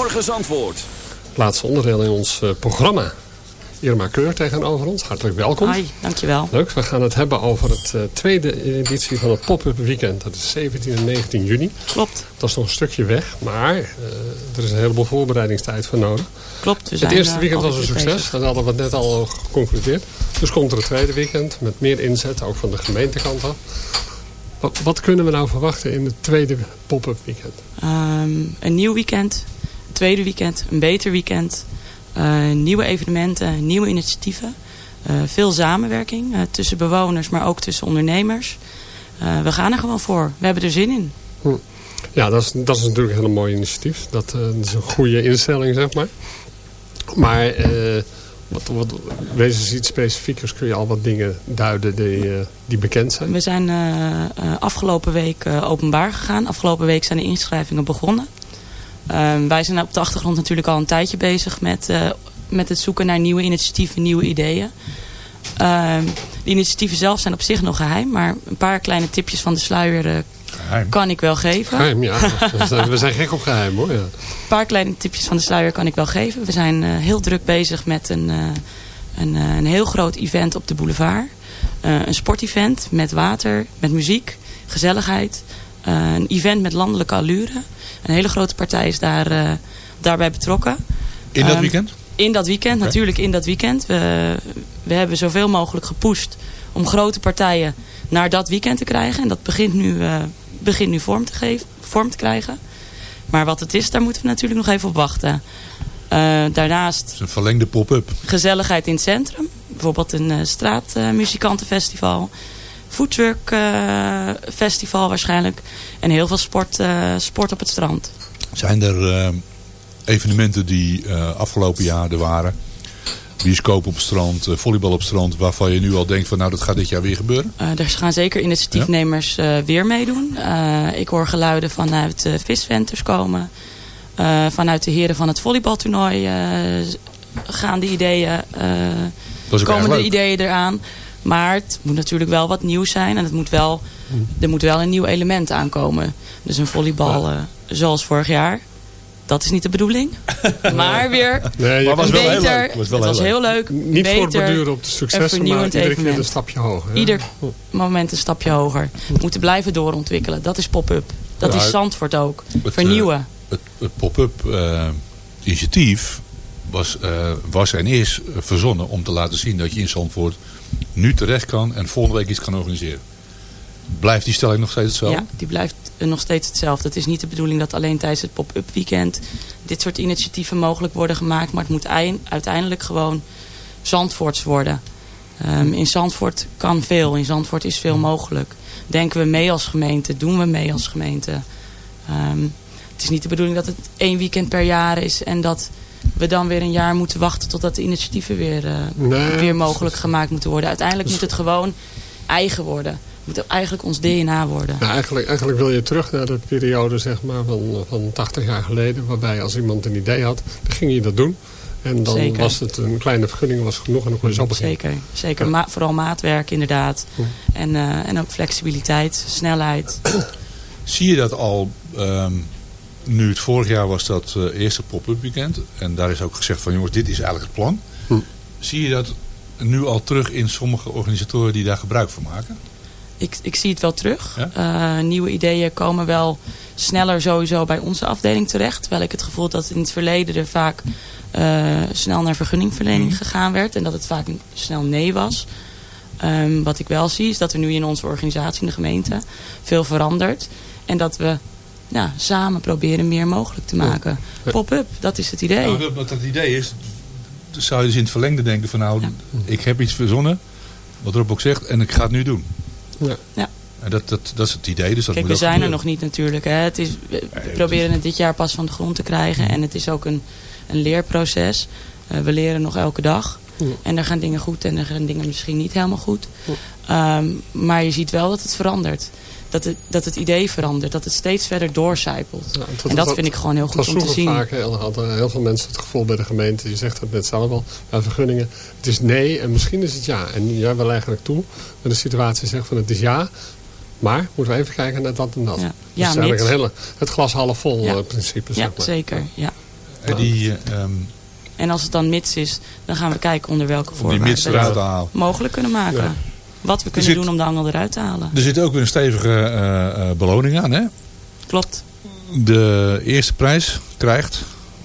Speaker 1: Goedemorgen Zandvoort.
Speaker 3: Laatste onderdeel in ons eh, programma. Irma Keur tegenover ons. Hartelijk welkom.
Speaker 10: Hoi, dankjewel.
Speaker 3: Leuk, we gaan het hebben over het eh, tweede editie van het Pop-Up Weekend. Dat is 17 en 19 juni.
Speaker 10: Klopt.
Speaker 3: Dat is nog een stukje weg, maar eh, er is een heleboel voorbereidingstijd voor nodig.
Speaker 10: Klopt. We
Speaker 3: het eerste weekend was een succes,
Speaker 10: bezig.
Speaker 3: dat hadden we net al geconcludeerd. Dus komt er een tweede weekend met meer inzet, ook van de gemeentekant af. Wat, wat kunnen we nou verwachten in het tweede Pop-Up Weekend?
Speaker 10: Ehm, een nieuw weekend, tweede weekend, een beter weekend. eh, nieuwe evenementen, nieuwe initiatieven. eh, veel samenwerking eh, tussen bewoners, maar ook tussen ondernemers. We gaan er gewoon voor. We hebben er zin in.
Speaker 3: Ja, dat is, dat is natuurlijk een hele mooi initiatief. Dat, is een goede instelling, zeg maar. Maar wat, wat, wees eens iets specifiekers. Kun je al wat dingen duiden die, die bekend zijn?
Speaker 10: We zijn afgelopen week openbaar gegaan. Afgelopen week zijn de inschrijvingen begonnen. Ehm, wij zijn op de achtergrond natuurlijk al een tijdje bezig met, eh, met het zoeken naar nieuwe initiatieven, nieuwe ideeën. Ehm, de initiatieven zelf zijn op zich nog geheim, maar een paar kleine tipjes van de sluier eh, kan ik wel geven.
Speaker 3: Geheim, ja. We zijn, gek op geheim, hoor. Ja.
Speaker 10: Een paar kleine tipjes van de sluier kan ik wel geven. We zijn eh, heel druk bezig met een, een, een heel groot event op de boulevard. Een sportevent met water, met muziek, gezelligheid. Eh, een event met landelijke allure. Een hele grote partij is daar, eh, daarbij betrokken.
Speaker 4: In dat
Speaker 10: Ehm,
Speaker 4: weekend?
Speaker 10: In dat weekend, natuurlijk in dat weekend. We, we hebben zoveel mogelijk gepusht om grote partijen naar dat weekend te krijgen. En dat begint nu, eh, begint nu vorm, te geven, vorm te krijgen. Maar wat het is, daar moeten we natuurlijk nog even op wachten. Daarnaast
Speaker 4: Het is een verlengde pop-up.
Speaker 10: gezelligheid in het centrum. Bijvoorbeeld een straatmuzikantenfestival. Foodtruck eh, festival waarschijnlijk. En heel veel sport, eh, sport op het strand.
Speaker 4: Zijn er eh, evenementen die afgelopen jaar er waren? Bioscoop op strand, volleybal op strand. Waarvan je nu al denkt van nou dat gaat dit jaar weer gebeuren?
Speaker 10: Er gaan zeker initiatiefnemers eh, weer meedoen. Ik hoor geluiden vanuit uh, visventers komen. Vanuit de heren van het volleybaltoernooi gaan de ideeën, komen de
Speaker 4: leuk.
Speaker 10: ideeën eraan. Maar het moet natuurlijk wel wat nieuws zijn. En het moet wel, er moet wel een nieuw element aankomen. Dus een volleybal eh, zoals vorig jaar. Dat is niet de bedoeling. maar weer
Speaker 3: Nee,
Speaker 4: Maar was wel heel
Speaker 10: beter.
Speaker 4: leuk. Was wel
Speaker 10: het was
Speaker 4: heel
Speaker 10: leuk.
Speaker 3: Niet voortborduren op de successen, maar
Speaker 10: vernieuwend
Speaker 3: iedere keer
Speaker 10: evenement.
Speaker 3: een stapje hoger.
Speaker 10: Ieder moment een stapje hoger. We moeten blijven doorontwikkelen. Dat is pop-up. Dat
Speaker 4: Ja,
Speaker 10: is Zandvoort ook.
Speaker 4: Het,
Speaker 10: Vernieuwen.
Speaker 4: Het, het pop-up eh, initiatief was, eh, was en is eh, verzonnen om te laten zien dat je in Zandvoort nu terecht kan en volgende week iets kan organiseren. Blijft die stelling nog steeds hetzelfde?
Speaker 10: Ja, die blijft nog steeds hetzelfde. Het is niet de bedoeling dat alleen tijdens het pop-up weekend dit soort initiatieven mogelijk worden gemaakt. Maar het moet eind- uiteindelijk gewoon Zandvoorts worden. Ehm, in Zandvoort kan veel. In Zandvoort is veel mogelijk. Denken we mee als gemeente? Doen we mee als gemeente? Ehm, het is niet de bedoeling dat het één weekend per jaar is. En dat we dan weer een jaar moeten wachten totdat de initiatieven weer, eh,
Speaker 3: Nee,
Speaker 10: weer mogelijk gemaakt moeten worden. Uiteindelijk moet het gewoon eigen worden. Het moet eigenlijk ons DNA worden.
Speaker 3: Nou, eigenlijk, eigenlijk wil je terug naar de periode zeg maar, van, van 80 jaar geleden. Waarbij als iemand een idee had, dan ging je dat doen. En dan
Speaker 10: Zeker.
Speaker 3: was het een kleine vergunning was genoeg en dan kon je zo beginnen.
Speaker 10: Zeker, zeker. Ma- vooral maatwerk inderdaad. En, eh, en ook flexibiliteit, snelheid.
Speaker 4: Zie je dat al, ehm, nu het vorig jaar was dat eh, eerste pop-up weekend. En daar is ook gezegd van jongens, dit is eigenlijk het plan.
Speaker 3: Hm.
Speaker 4: Zie je dat nu al terug in sommige organisatoren die daar gebruik van maken?
Speaker 10: Ik, ik zie het wel terug. Eh, nieuwe ideeën komen wel sneller sowieso bij onze afdeling terecht. Terwijl ik het gevoel dat in het verleden er vaak eh, snel naar vergunningverlening gegaan werd. En dat het vaak snel nee was. Ehm, wat ik wel zie is dat er nu in onze organisatie in de gemeente veel verandert. En dat we ja, samen proberen meer mogelijk te maken. Pop-up, dat is het idee.
Speaker 4: Nou, dat, wat het idee is, zou je dus in het verlengde denken van nou, ik heb iets verzonnen. Wat Rob ook zegt, en ik ga het nu doen.
Speaker 3: Ja.
Speaker 10: Ja.
Speaker 4: En dat, dat, dat is het idee. Dus dat
Speaker 10: Kijk,
Speaker 4: moet
Speaker 10: we zijn er nog niet natuurlijk. Hè. Het is, we proberen het dit jaar pas van de grond te krijgen. En het is ook een, een leerproces. Eh, we leren nog elke dag.
Speaker 3: Ja.
Speaker 10: En er gaan dingen goed en er gaan dingen misschien niet helemaal goed. Ehm, maar je ziet wel dat het verandert. Dat het, dat het idee verandert. Dat het steeds verder doorcijpelt.
Speaker 3: Ja,
Speaker 10: en dat vind ik gewoon heel
Speaker 3: het
Speaker 10: goed om te zien.
Speaker 3: Vaak, heel, hadden heel veel mensen het gevoel bij de gemeente, je zegt het net zelf al, bij vergunningen, het is nee en misschien is het ja. En jij wil eigenlijk toe met de situatie zegt van het is ja, maar moeten we even kijken naar dat en dat.
Speaker 10: Ja.
Speaker 3: Dus
Speaker 10: Ja,
Speaker 3: het is eigenlijk een hele, het glas half vol
Speaker 10: Ja.
Speaker 3: eh, principe. Zeg
Speaker 10: Ja,
Speaker 3: maar.
Speaker 10: zeker. Ja.
Speaker 4: En die, ehm,
Speaker 10: En als het dan mits is, dan gaan we kijken onder welke voorwaarden we
Speaker 4: halen.
Speaker 10: mogelijk kunnen maken. Wat we kunnen
Speaker 4: zit-
Speaker 10: doen om de angel eruit te halen.
Speaker 4: Er zit ook weer een stevige eh, eh, beloning aan. Hè?
Speaker 10: Klopt.
Speaker 4: De eerste prijs krijgt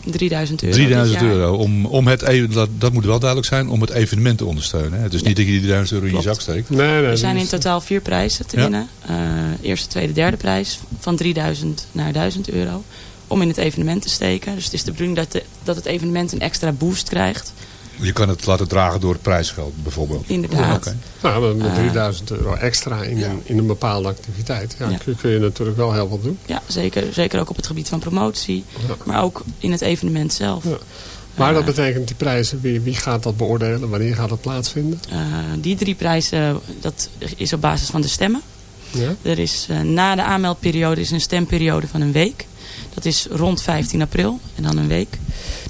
Speaker 10: 3000 euro.
Speaker 4: 3000
Speaker 10: dit jaar.
Speaker 4: euro. Om, om het, dat, dat moet wel duidelijk zijn, om het evenement te ondersteunen. Hè? Het is niet dat je die 3000 euro in je zak steekt.
Speaker 3: Nee, nee,
Speaker 10: Er zijn in totaal vier prijzen te
Speaker 4: Ja.
Speaker 10: winnen. Eh, eerste, tweede, derde prijs van 3000 naar 1000 euro. Om in het evenement te steken. Dus het is de bedoeling dat, de, dat het evenement een extra boost krijgt.
Speaker 4: Je kan het laten dragen door het prijsgeld bijvoorbeeld.
Speaker 10: Inderdaad.
Speaker 4: Oké.
Speaker 3: Nou, met
Speaker 10: Eh,
Speaker 3: 3000 euro extra in, een, in een bepaalde activiteit. Ja,
Speaker 10: Ja.
Speaker 3: Kun, kun je natuurlijk wel heel wat doen.
Speaker 10: Ja, zeker, zeker ook op het gebied van promotie.
Speaker 3: Ja.
Speaker 10: Maar ook in het evenement zelf.
Speaker 3: Ja. Maar
Speaker 10: Eh,
Speaker 3: dat betekent die prijzen, wie, wie gaat dat beoordelen? Wanneer gaat dat plaatsvinden?
Speaker 10: eh, die drie prijzen, dat is op basis van de stemmen.
Speaker 3: Ja?
Speaker 10: Er is eh, na de aanmeldperiode is een stemperiode van een week. Dat is rond 15 april en dan een week.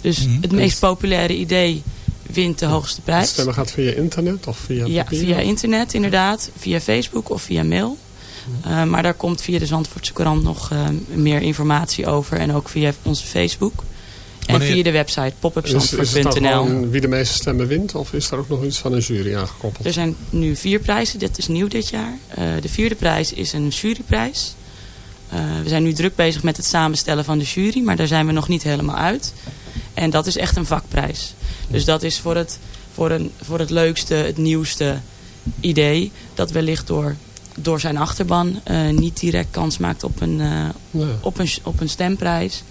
Speaker 10: Dus
Speaker 4: Mhm.
Speaker 10: het meest populaire idee wint de hoogste prijs.
Speaker 3: stemmen gaat via internet of via
Speaker 10: Ja,
Speaker 3: papier?
Speaker 10: via internet inderdaad. Via Facebook of via mail. Eh, maar daar komt via de Zandvoortse krant nog eh, meer informatie over. En ook via onze Facebook. En via de website
Speaker 3: Is, is het dan
Speaker 10: popupzandvoort.nl.
Speaker 3: wie de meeste stemmen wint? Of is er ook nog iets van een jury aangekoppeld?
Speaker 10: Er zijn nu vier prijzen. Dit is nieuw dit jaar. Eh, de vierde prijs is een juryprijs. We zijn nu druk bezig met het samenstellen van de jury. Maar daar zijn we nog niet helemaal uit. En dat is echt een vakprijs. Dus dat is voor het, voor een, voor het leukste, het nieuwste idee. Dat wellicht door, door zijn achterban eh, niet direct kans maakt op een, eh,
Speaker 3: Ja.
Speaker 10: op een, op een stemprijs.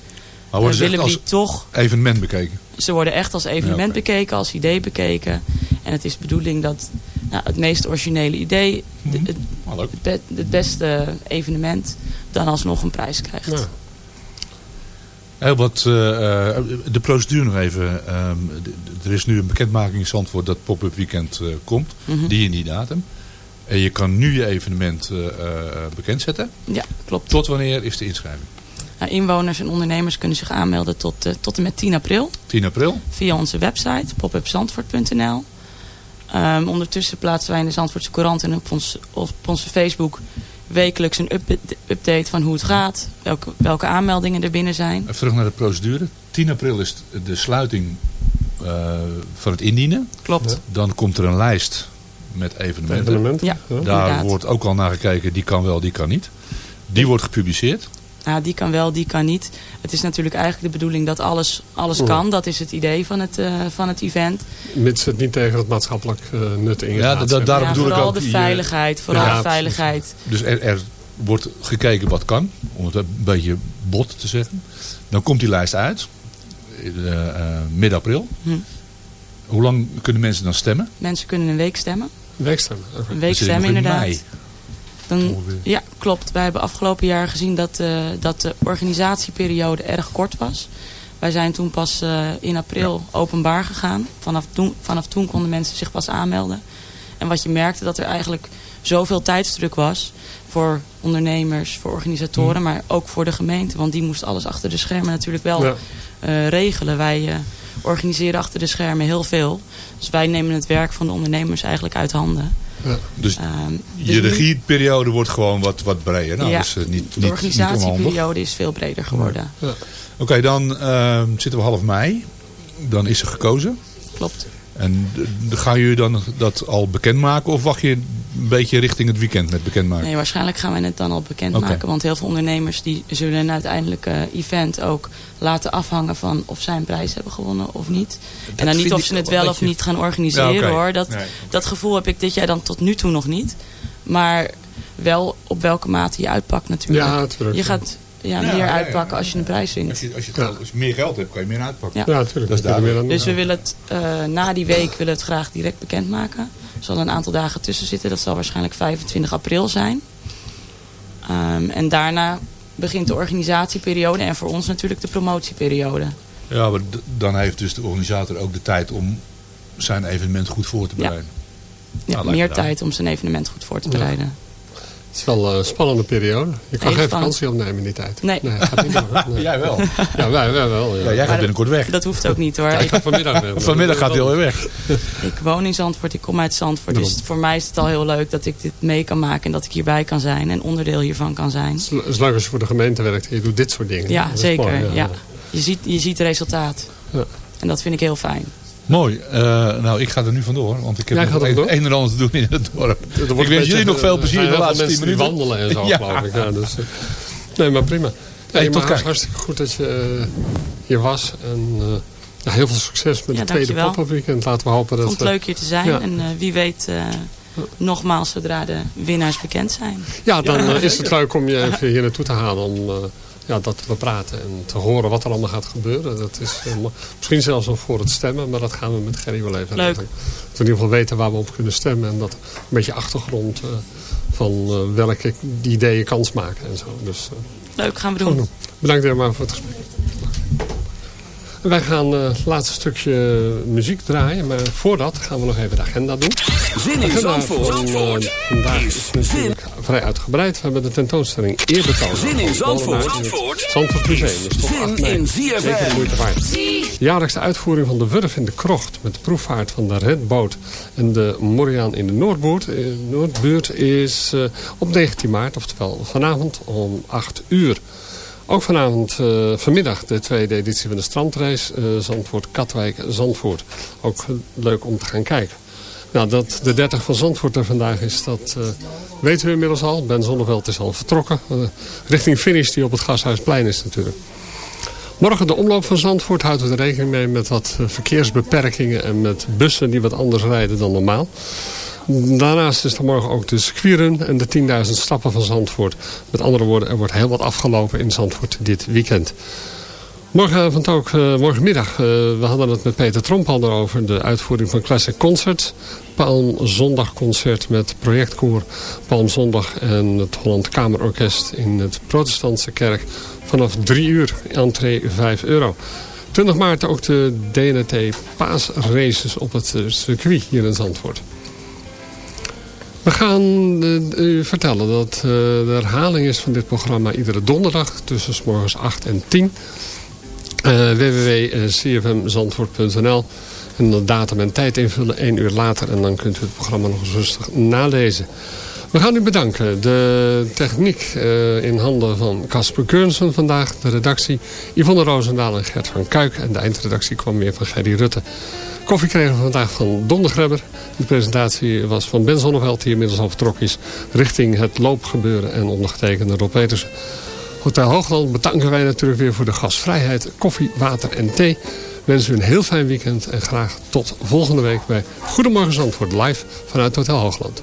Speaker 4: Maar worden
Speaker 10: Eh,
Speaker 4: ze als
Speaker 10: toch
Speaker 4: evenement bekeken?
Speaker 10: ze worden echt als evenement
Speaker 4: Ja,
Speaker 10: bekeken, als idee bekeken. En het is de bedoeling dat nou, het meest originele idee, de-
Speaker 4: Mhm.
Speaker 10: het, het het beste evenement, dan alsnog een prijs krijgt.
Speaker 3: Ja.
Speaker 4: Heel wat, eh, eh, de procedure nog even. Ehm, er is nu een bekendmaking in Zandvoort dat Pop-Up Weekend eh, komt.
Speaker 10: Mhm.
Speaker 4: Die in die datum. En je kan nu je evenement bekendzetten.
Speaker 10: Ja, klopt.
Speaker 4: Tot wanneer is de inschrijving?
Speaker 10: Nou, inwoners en ondernemers kunnen zich aanmelden tot, tot en met 10 april
Speaker 4: 10 april.
Speaker 10: via onze website popupzandvoort.nl. Ehm, ondertussen plaatsen wij in de Zandvoortse Courant en op, ons, op onze Facebook wekelijks een up- update van hoe het gaat. Welke, welke aanmeldingen er binnen zijn.
Speaker 4: Even terug naar de procedure. 10 april is de sluiting eh, van het indienen.
Speaker 10: Klopt.
Speaker 3: Ja.
Speaker 4: Dan komt er een lijst met evenementen.
Speaker 3: Evenement?
Speaker 10: Ja.
Speaker 4: Daar
Speaker 10: Inderdaad.
Speaker 4: wordt ook al naar gekeken. Die kan wel, die kan niet. Die wordt gepubliceerd.
Speaker 10: Nou, die kan wel, die kan niet. Het is natuurlijk eigenlijk de bedoeling dat alles, alles kan. Dat is het idee van het, eh, van het event.
Speaker 3: Mits het niet tegen het maatschappelijk eh, nut ingaat.
Speaker 4: Ja, daarom
Speaker 10: ja,
Speaker 4: bedoel ik
Speaker 10: vooral
Speaker 4: ook
Speaker 10: de
Speaker 4: die, eh,
Speaker 10: veiligheid. Vooral
Speaker 3: ja,
Speaker 10: de veiligheid.
Speaker 4: Dus er, er wordt gekeken wat kan. Om het een beetje bot te zeggen. Dan komt die lijst uit. eh, eh, midden april.
Speaker 10: Hm.
Speaker 4: Hoe lang kunnen mensen dan stemmen?
Speaker 10: Mensen kunnen een week stemmen. Een week
Speaker 4: We zitten nog
Speaker 10: stemmen
Speaker 4: in
Speaker 10: inderdaad.
Speaker 4: mei.
Speaker 10: Dan, ja, klopt. Wij hebben afgelopen jaar gezien dat, eh, dat de organisatieperiode erg kort was. Wij zijn toen pas eh, in april openbaar gegaan. Vanaf toen, vanaf toen konden mensen zich pas aanmelden. En wat je merkte dat er eigenlijk zoveel tijdsdruk was voor ondernemers, voor organisatoren, maar ook voor de gemeente. Want die moest alles achter de schermen natuurlijk wel
Speaker 3: Ja.
Speaker 10: eh, regelen. Wij organiseren achter de schermen heel veel. Dus wij nemen het werk van de ondernemers eigenlijk uit handen.
Speaker 3: Ja.
Speaker 4: Dus
Speaker 10: Ehm, dus
Speaker 4: je
Speaker 10: nu-
Speaker 4: regieperiode wordt gewoon wat, wat breder. Nou,
Speaker 10: Ja,
Speaker 4: eh, niet,
Speaker 10: de organisatieperiode is veel breder geworden.
Speaker 4: Oké, dan ehm, zitten we half mei. Dan is er gekozen.
Speaker 10: Klopt.
Speaker 4: En gaan jullie dan dat al bekendmaken? Of wacht je een beetje richting het weekend met bekendmaken?
Speaker 10: Nee, waarschijnlijk gaan wij het dan al bekendmaken. Want heel veel ondernemers die zullen een uiteindelijke event ook laten afhangen van of zij een prijs hebben gewonnen of niet. en dan niet of ze het
Speaker 4: wel
Speaker 10: of niet gaan organiseren
Speaker 4: Ja,
Speaker 10: hoor. Dat,
Speaker 4: Nee.
Speaker 10: dat gevoel heb ik dit jaar dan tot nu toe nog niet. Maar wel op welke mate je uitpakt natuurlijk.
Speaker 3: Ja, natuurlijk.
Speaker 10: Je gaat ja,
Speaker 4: Ja,
Speaker 10: meer
Speaker 4: ja, ja.
Speaker 10: uitpakken als je een prijs wint.
Speaker 4: Als je, als, je, geld- als je meer geld hebt, kan je meer uitpakken.
Speaker 10: Ja.
Speaker 3: Ja, natuurlijk.
Speaker 4: Dat is
Speaker 3: meer
Speaker 10: Dus we willen het eh, na die week willen we het graag direct bekendmaken. Er zal een aantal dagen tussen zitten. Dat zal waarschijnlijk 25 april zijn. Ehm, en daarna begint de organisatieperiode en voor ons natuurlijk de promotieperiode.
Speaker 4: Ja, maar dan heeft dus de organisator ook de tijd om zijn evenement goed voor te bereiden.
Speaker 10: Ja,
Speaker 4: Nou,
Speaker 10: meer
Speaker 4: me
Speaker 10: tijd om zijn evenement goed voor te
Speaker 3: Ja.
Speaker 10: bereiden.
Speaker 3: Het is wel een spannende periode. Je kan
Speaker 10: Heel
Speaker 3: geen
Speaker 10: spannend.
Speaker 3: vakantie opnemen in die tijd.
Speaker 10: Nee.
Speaker 3: gaat niet door. Nee.
Speaker 4: Jij wel.
Speaker 3: Ja, wij, wij wel. Ja.
Speaker 4: Ja, jij gaat binnenkort weg.
Speaker 10: Dat hoeft ook niet hoor.
Speaker 3: Ja, ik ga vanmiddag weg.
Speaker 4: Vanmiddag gaat hij alweer weg.
Speaker 10: ik woon in Zandvoort, ik kom uit Zandvoort. Dus voor mij is het al heel leuk dat ik dit mee kan maken. En dat ik hierbij kan zijn en onderdeel hiervan kan zijn.
Speaker 3: Als je voor de gemeente werkt en je doet dit soort dingen.
Speaker 10: Ja, zeker.
Speaker 3: mooi,
Speaker 10: ja. Je, ziet, je ziet resultaat.
Speaker 3: Ja.
Speaker 10: En dat vind ik heel fijn.
Speaker 4: Mooi. Eh, nou, ik ga er nu vandoor. Want ik heb nog
Speaker 3: gaat
Speaker 4: een, en ander te doen in het dorp.
Speaker 3: Er wordt
Speaker 4: Ik wens jullie nog veel
Speaker 3: er
Speaker 4: plezier de laatste tien
Speaker 3: mensen die
Speaker 4: minuten.
Speaker 3: wandelen en zo,
Speaker 4: Ja.
Speaker 3: geloof ik. Ja, dus, eh, nee, maar prima.
Speaker 4: Hey,
Speaker 3: Nee,
Speaker 4: tot
Speaker 3: maar
Speaker 4: kijk.
Speaker 3: hartstikke goed dat je eh, hier was. En eh, ja, heel veel succes met
Speaker 10: Ja,
Speaker 3: het tweede
Speaker 10: dankjewel.
Speaker 3: pop-up weekend. Laten we hopen
Speaker 10: Ik
Speaker 3: dat
Speaker 10: vond het leuk hier te zijn.
Speaker 3: Ja.
Speaker 10: En eh, wie weet eh, nogmaals zodra de winnaars bekend zijn.
Speaker 3: Ja, dan eh, is het leuk om je even hier naartoe te halen om eh, ja, dat te bepraten en te horen wat er allemaal gaat gebeuren. Dat is, eh, misschien zelfs nog voor het stemmen, maar dat gaan we met Gerry wel even
Speaker 10: Leuk.
Speaker 3: regelen. Dat we in ieder geval weten waar we op kunnen stemmen en dat een beetje achtergrond eh, van eh, welke ideeën kans maken en zo. Dus,
Speaker 10: Leuk, gaan we doen.
Speaker 3: Bedankt helemaal voor het gesprek. Wij gaan eh, het laatste stukje muziek draaien. Maar voordat gaan we nog even de agenda doen.
Speaker 1: Zin in Zandvoort.
Speaker 3: van eh, vandaag is natuurlijk vrij uitgebreid. We hebben de tentoonstelling Eerbetoon.
Speaker 1: Zin in Zandvoort.
Speaker 3: Het Zandvoort Museum. Dus tot
Speaker 1: Zin
Speaker 3: 8 mei.
Speaker 1: in
Speaker 3: Zeker de
Speaker 1: ZFM.
Speaker 3: moeite waard. De jaarlijkse uitvoering van de Wurf in de Krocht. Met de proefvaart van de Redboot en de Moriaan in de Noordbuurt, eh, Noordbuurt is op 19 maart. Oftewel vanavond om 8 uur. Ook vanavond, eh, vanmiddag, de tweede editie van de strandrace. eh Zandvoort-Katwijk-Zandvoort. Ook eh, leuk om te gaan kijken. Nou, dat de 30 van Zandvoort er vandaag is, dat eh, weten we inmiddels al. Ben Zonneveld is al vertrokken. richting finish die op het Gashuisplein is natuurlijk. Morgen de omloop van Zandvoort houdt er rekening mee met wat verkeersbeperkingen en met bussen die wat anders rijden dan normaal. Daarnaast is er morgen ook de circuitrun en de 10.000 stappen van Zandvoort. Met andere woorden, er wordt heel wat afgelopen in Zandvoort dit weekend. Morgenavond ook, eh, morgenmiddag, eh, we hadden het met Peter Tromp al over de uitvoering van Classic Concert. Palmzondagconcert met projectkoor Palmzondag en het Holland Kamerorkest in het protestantse kerk. Vanaf 3 uur, entree 5 euro. 20 maart ook de DNT paasraces op het eh, circuit hier in Zandvoort. We gaan eh, u vertellen dat eh, de herhaling is van dit programma iedere donderdag tussen morgens 8 en 10. Uh, www.cfmzandvoort.nl En de datum en tijd invullen één uur later. En dan kunt u het programma nog eens rustig nalezen. We gaan u bedanken. De techniek in handen van Casper Keurnsen vandaag. De redactie Yvonne Roosendaal en Gert van Kuik. En de eindredactie kwam weer van Gerry Rutte. Koffie kregen we vandaag van Don de presentatie was van Ben Zonneveld, die inmiddels al vertrokken is... richting het loopgebeuren en ondergetekende Rob Petersen. Hotel Hoogland bedanken wij natuurlijk weer voor de gastvrijheid, koffie, water en thee. Wensen u een heel fijn weekend en graag tot volgende week bij Goedemorgen Zandvoort live vanuit Hotel Hoogland.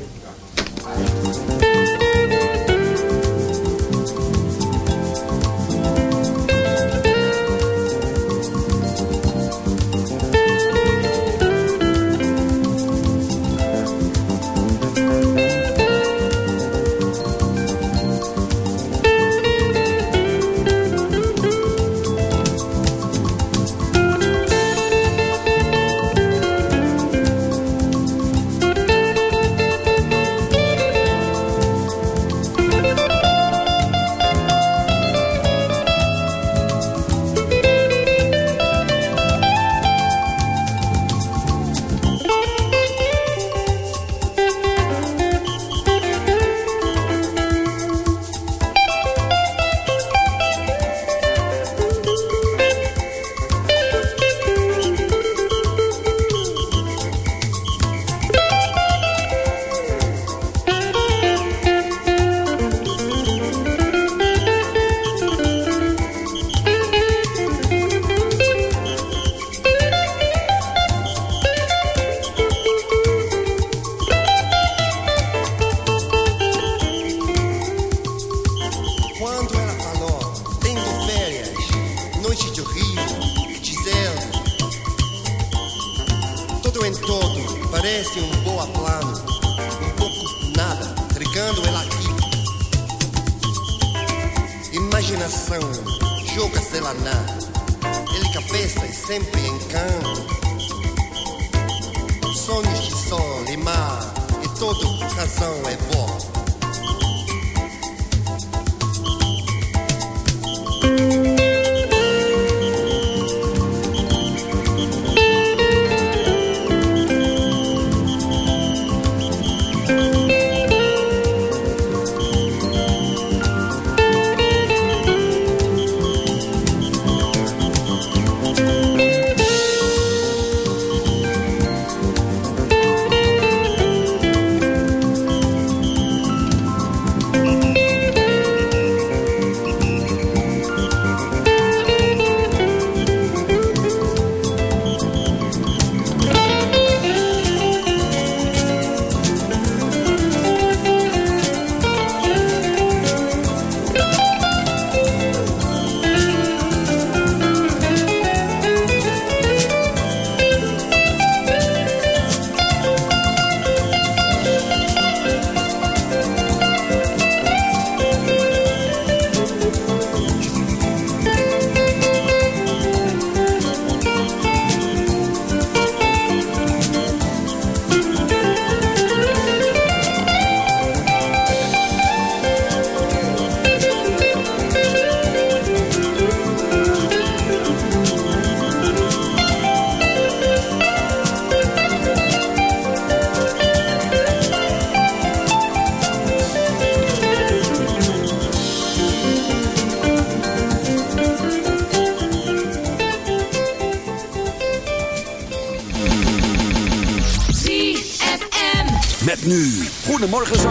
Speaker 1: Paraná. Ele cabeça e sempre em campo. Sonhos de sol e mar, e todo razão é Goedemorgen